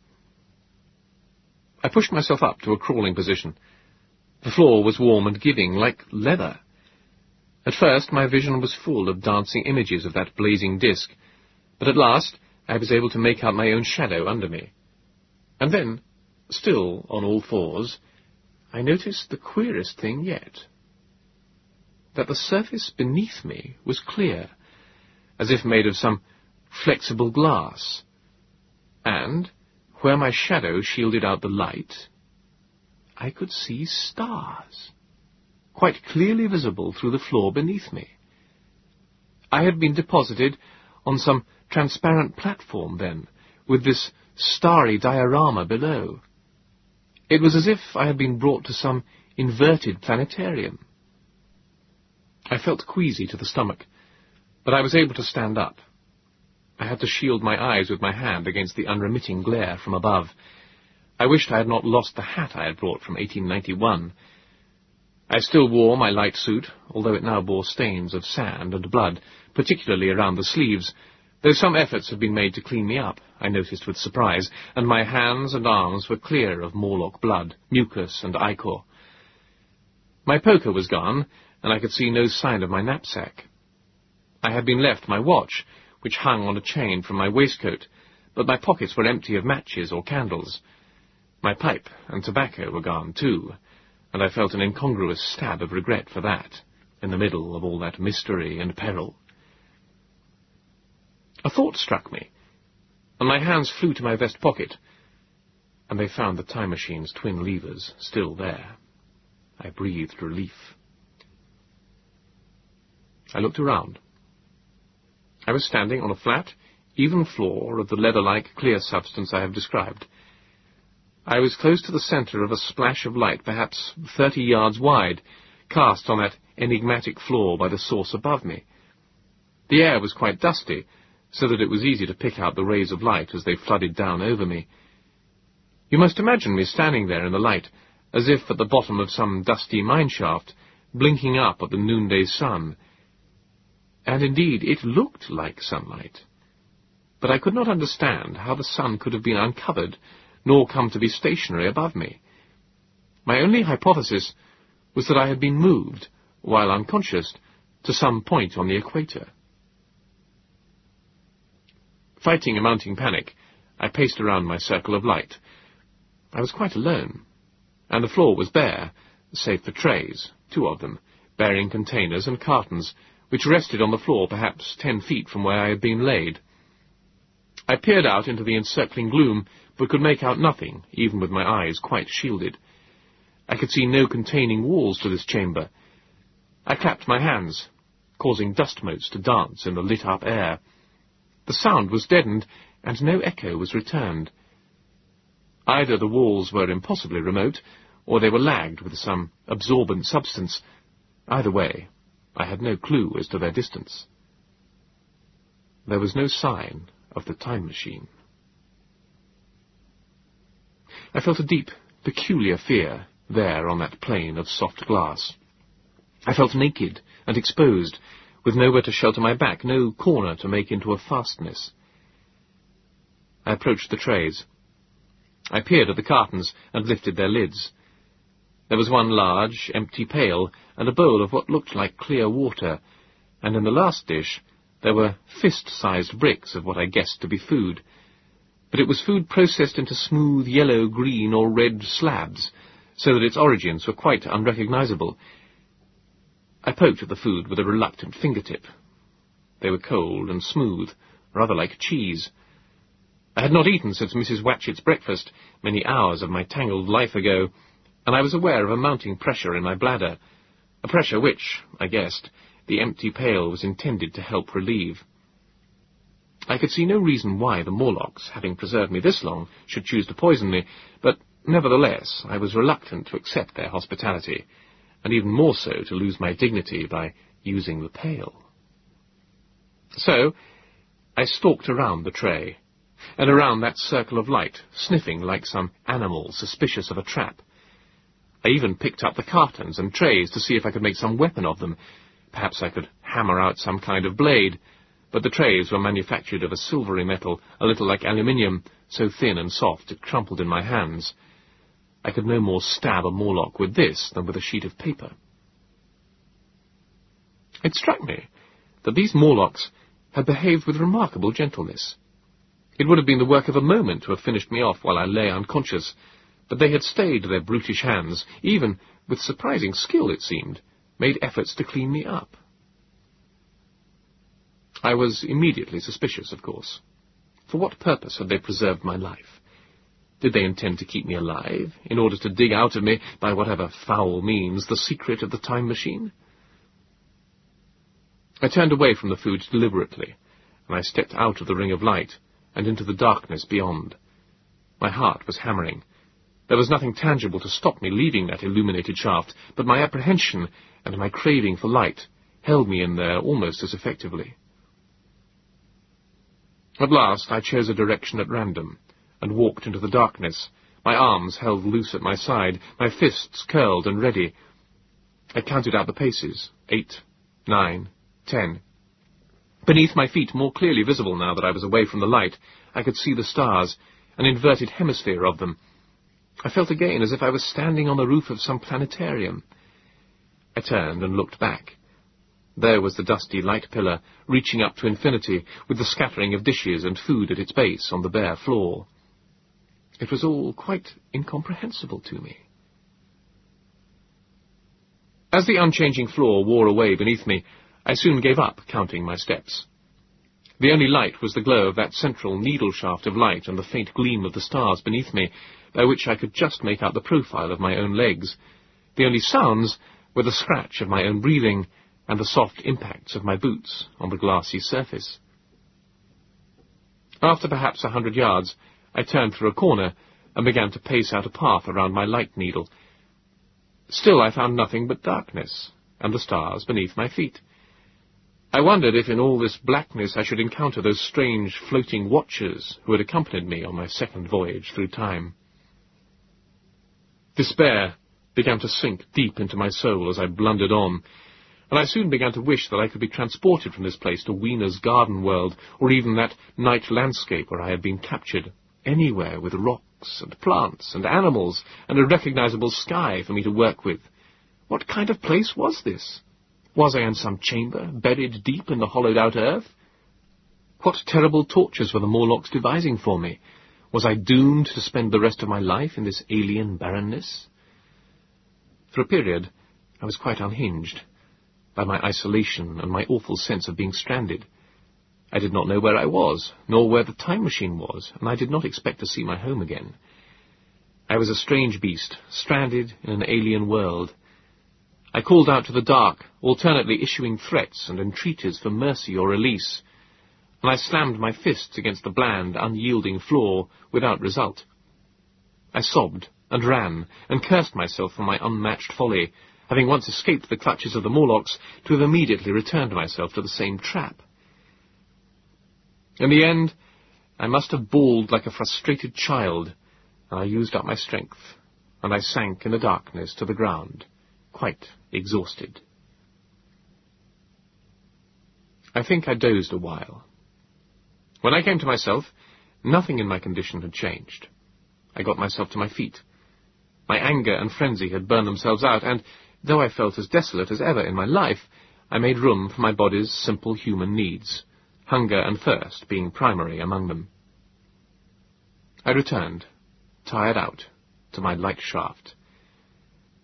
I pushed myself up to a crawling position. The floor was warm and giving, like leather. At first my vision was full of dancing images of that blazing disk, but at last I was able to make out my own shadow under me. And then, still on all fours, I noticed the queerest thing yet. That the surface beneath me was clear, as if made of some flexible glass, and, where my shadow shielded out the light, I could see stars, quite clearly visible through the floor beneath me. I had been deposited on some transparent platform then, with this starry diorama below. It was as if I had been brought to some inverted planetarium. I felt queasy to the stomach, but I was able to stand up. I had to shield my eyes with my hand against the unremitting glare from above. I wished I had not lost the hat I had brought from 1891. I still wore my light suit, although it now bore stains of sand and blood, particularly around the sleeves, though some efforts had been made to clean me up, I noticed with surprise, and my hands and arms were clear of Morlock blood, mucus, and ichor. My poker was gone, and I could see no sign of my knapsack. I had been left my watch, which hung on a chain from my waistcoat, but my pockets were empty of matches or candles. My pipe and tobacco were gone, too, and I felt an incongruous stab of regret for that, in the middle of all that mystery and peril. A thought struck me, and my hands flew to my vest pocket, and they found the time machine's twin levers still there. I breathed relief. I looked around. I was standing on a flat, even floor of the leather-like clear substance I have described. I was close to the centre of a splash of light, perhaps thirty yards wide, cast on that enigmatic floor by the source above me. The air was quite dusty, so that it was easy to pick out the rays of light as they flooded down over me. You must imagine me standing there in the light, as if at the bottom of some dusty mine shaft, blinking up at the noonday sun, and indeed it looked like sunlight. But I could not understand how the sun could have been uncovered, nor come to be stationary above me. My only hypothesis was that I had been moved, while unconscious, to some point on the equator. Fighting a mounting panic, I paced around my circle of light. I was quite alone, and the floor was bare, save for trays, two of them, bearing containers and cartons, which rested on the floor perhaps ten feet from where I had been laid. I peered out into the encircling gloom, but could make out nothing, even with my eyes quite shielded. I could see no containing walls to this chamber. I clapped my hands, causing dust motes to dance in the lit-up air. The sound was deadened, and no echo was returned. Either the walls were impossibly remote, or they were lagged with some absorbent substance. Either way, I had no clue as to their distance. There was no sign of the time machine. I felt a deep, peculiar fear there on that plane of soft glass. I felt naked and exposed, with nowhere to shelter my back, no corner to make into a fastness. I approached the trays. I peered at the cartons and lifted their lids. There was one large, empty pail, and a bowl of what looked like clear water, and in the last dish there were fist-sized bricks of what I guessed to be food. But it was food processed into smooth yellow, green, or red slabs, so that its origins were quite unrecognizable. I poked at the food with a reluctant fingertip. They were cold and smooth, rather like cheese. I had not eaten since Mrs. Watchett's breakfast, many hours of my tangled life ago, and I was aware of a mounting pressure in my bladder, a pressure which, I guessed, the empty pail was intended to help relieve. I could see no reason why the Morlocks, having preserved me this long, should choose to poison me, but nevertheless I was reluctant to accept their hospitality, and even more so to lose my dignity by using the pail. So, I stalked around the tray, and around that circle of light, sniffing like some animal suspicious of a trap. I even picked up the cartons and trays to see if I could make some weapon of them. Perhaps I could hammer out some kind of blade, but the trays were manufactured of a silvery metal, a little like aluminium, so thin and soft it crumpled in my hands. I could no more stab a Morlock with this than with a sheet of paper. It struck me that these Morlocks had behaved with remarkable gentleness. It would have been the work of a moment to have finished me off while I lay unconscious, but they had stayed their brutish hands, even, with surprising skill it seemed, made efforts to clean me up. I was immediately suspicious, of course. For what purpose had they preserved my life? Did they intend to keep me alive, in order to dig out of me, by whatever foul means, the secret of the time machine? I turned away from the food deliberately, and I stepped out of the ring of light and into the darkness beyond. My heart was hammering. There was nothing tangible to stop me leaving that illuminated shaft, but my apprehension and my craving for light held me in there almost as effectively. At last I chose a direction at random, and walked into the darkness, my arms held loose at my side, my fists curled and ready. I counted out the paces. Eight, nine, ten. Beneath my feet, more clearly visible now that I was away from the light, I could see the stars, an inverted hemisphere of them. I felt again as if I was standing on the roof of some planetarium. I turned and looked back. There was the dusty light pillar, reaching up to infinity, with the scattering of dishes and food at its base on the bare floor. It was all quite incomprehensible to me. As the unchanging floor wore away beneath me, I soon gave up counting my steps. The only light was the glow of that central needle shaft of light and the faint gleam of the stars beneath me, by which I could just make out the profile of my own legs. The only sounds were the scratch of my own breathing and the soft impacts of my boots on the glassy surface. After perhaps a hundred yards, I turned through a corner and began to pace out a path around my light needle. Still I found nothing but darkness, and the stars beneath my feet. I wondered if in all this blackness I should encounter those strange floating watchers who had accompanied me on my second voyage through time. Despair began to sink deep into my soul as I blundered on, and I soon began to wish that I could be transported from this place to Weena's garden world, or even that night landscape where I had been captured anywhere with rocks and plants and animals and a recognizable sky for me to work with. What kind of place was this? Was I in some chamber, buried deep in the hollowed-out earth? What terrible tortures were the Morlocks devising for me? Was I doomed to spend the rest of my life in this alien barrenness? For a period, I was quite unhinged by my isolation and my awful sense of being stranded. I did not know where I was, nor where the time machine was, and I did not expect to see my home again. I was a strange beast, stranded in an alien world. I called out to the dark, alternately issuing threats and entreaties for mercy or release, and I slammed my fists against the bland, unyielding floor without result. I sobbed and ran and cursed myself for my unmatched folly, having once escaped the clutches of the Morlocks, to have immediately returned myself to the same trap. In the end, I must have bawled like a frustrated child, and I used up my strength, and I sank in the darkness to the ground, quite exhausted. I think I dozed a while. When I came to myself, nothing in my condition had changed. I got myself to my feet. My anger and frenzy had burned themselves out, and, though I felt as desolate as ever in my life, I made room for my body's simple human needs hunger and thirst being primary among them. I returned, tired out, to my light shaft.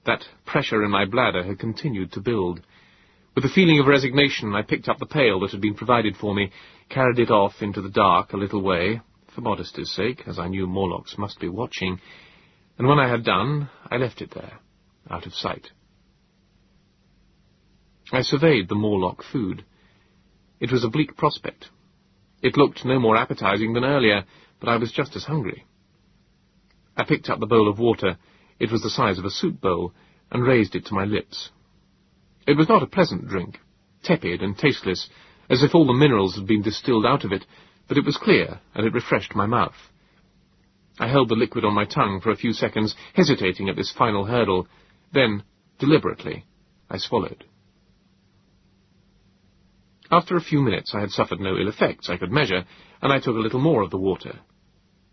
That pressure in my bladder had continued to build. With a feeling of resignation, I picked up the pail that had been provided for me, carried it off into the dark a little way, for modesty's sake, as I knew Morlocks must be watching, and when I had done, I left it there, out of sight. I surveyed the Morlock food. It was a bleak prospect. It looked no more appetizing than earlier, but I was just as hungry. I picked up the bowl of water, it was the size of a soup bowl, and raised it to my lips. It was not a pleasant drink, tepid and tasteless, as if all the minerals had been distilled out of it, but it was clear, and it refreshed my mouth. I held the liquid on my tongue for a few seconds, hesitating at this final hurdle. Then, deliberately, I swallowed. After a few minutes I had suffered no ill effects I could measure, and I took a little more of the water.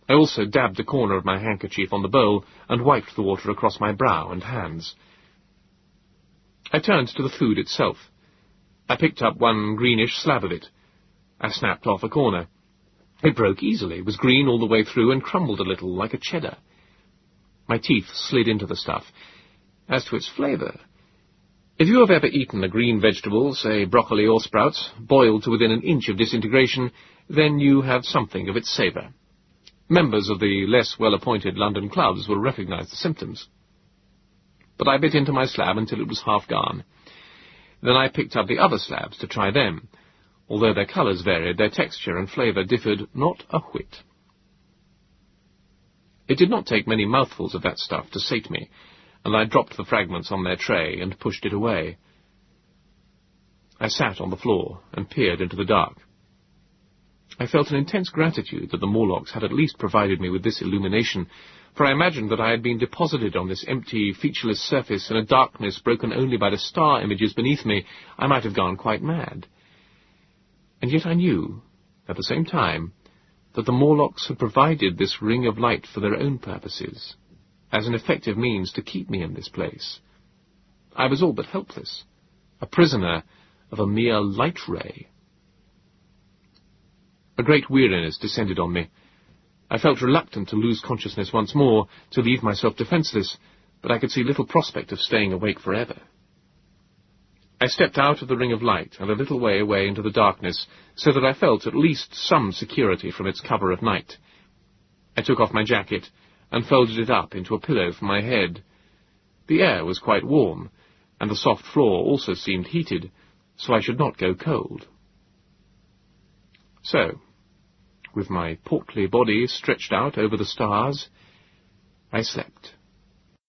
I also dabbed a corner of my handkerchief on the bowl and wiped the water across my brow and hands. I turned to the food itself. I picked up one greenish slab of it. I snapped off a corner. It broke easily, was green all the way through, and crumbled a little like a cheddar. My teeth slid into the stuff. As to its flavour, if you have ever eaten a green vegetable, say broccoli or sprouts, boiled to within an inch of disintegration, then you have something of its savour. Members of the less well-appointed London clubs will recognise the symptoms. But I bit into my slab until it was half gone. Then I picked up the other slabs to try them. Although their colours varied, their texture and flavour differed not a whit. It did not take many mouthfuls of that stuff to sate me, and I dropped the fragments on their tray and pushed it away. I sat on the floor and peered into the dark. I felt an intense gratitude that the Morlocks had at least provided me with this illumination, for I imagined that I had been deposited on this empty, featureless surface in a darkness broken only by the star images beneath me, I might have gone quite mad. And yet I knew, at the same time, that the Morlocks had provided this ring of light for their own purposes as an effective means to keep me in this place. I was all but helpless, a prisoner of a mere light ray. A great weariness descended on me. I felt reluctant to lose consciousness once more, to leave myself defenceless, but I could see little prospect of staying awake forever. I stepped out of the ring of light and a little way away into the darkness, so that I felt at least some security from its cover of night. I took off my jacket and folded it up into a pillow for my head. The air was quite warm, and the soft floor also seemed heated, so I should not go cold. So, with my portly body stretched out over the stars, I slept.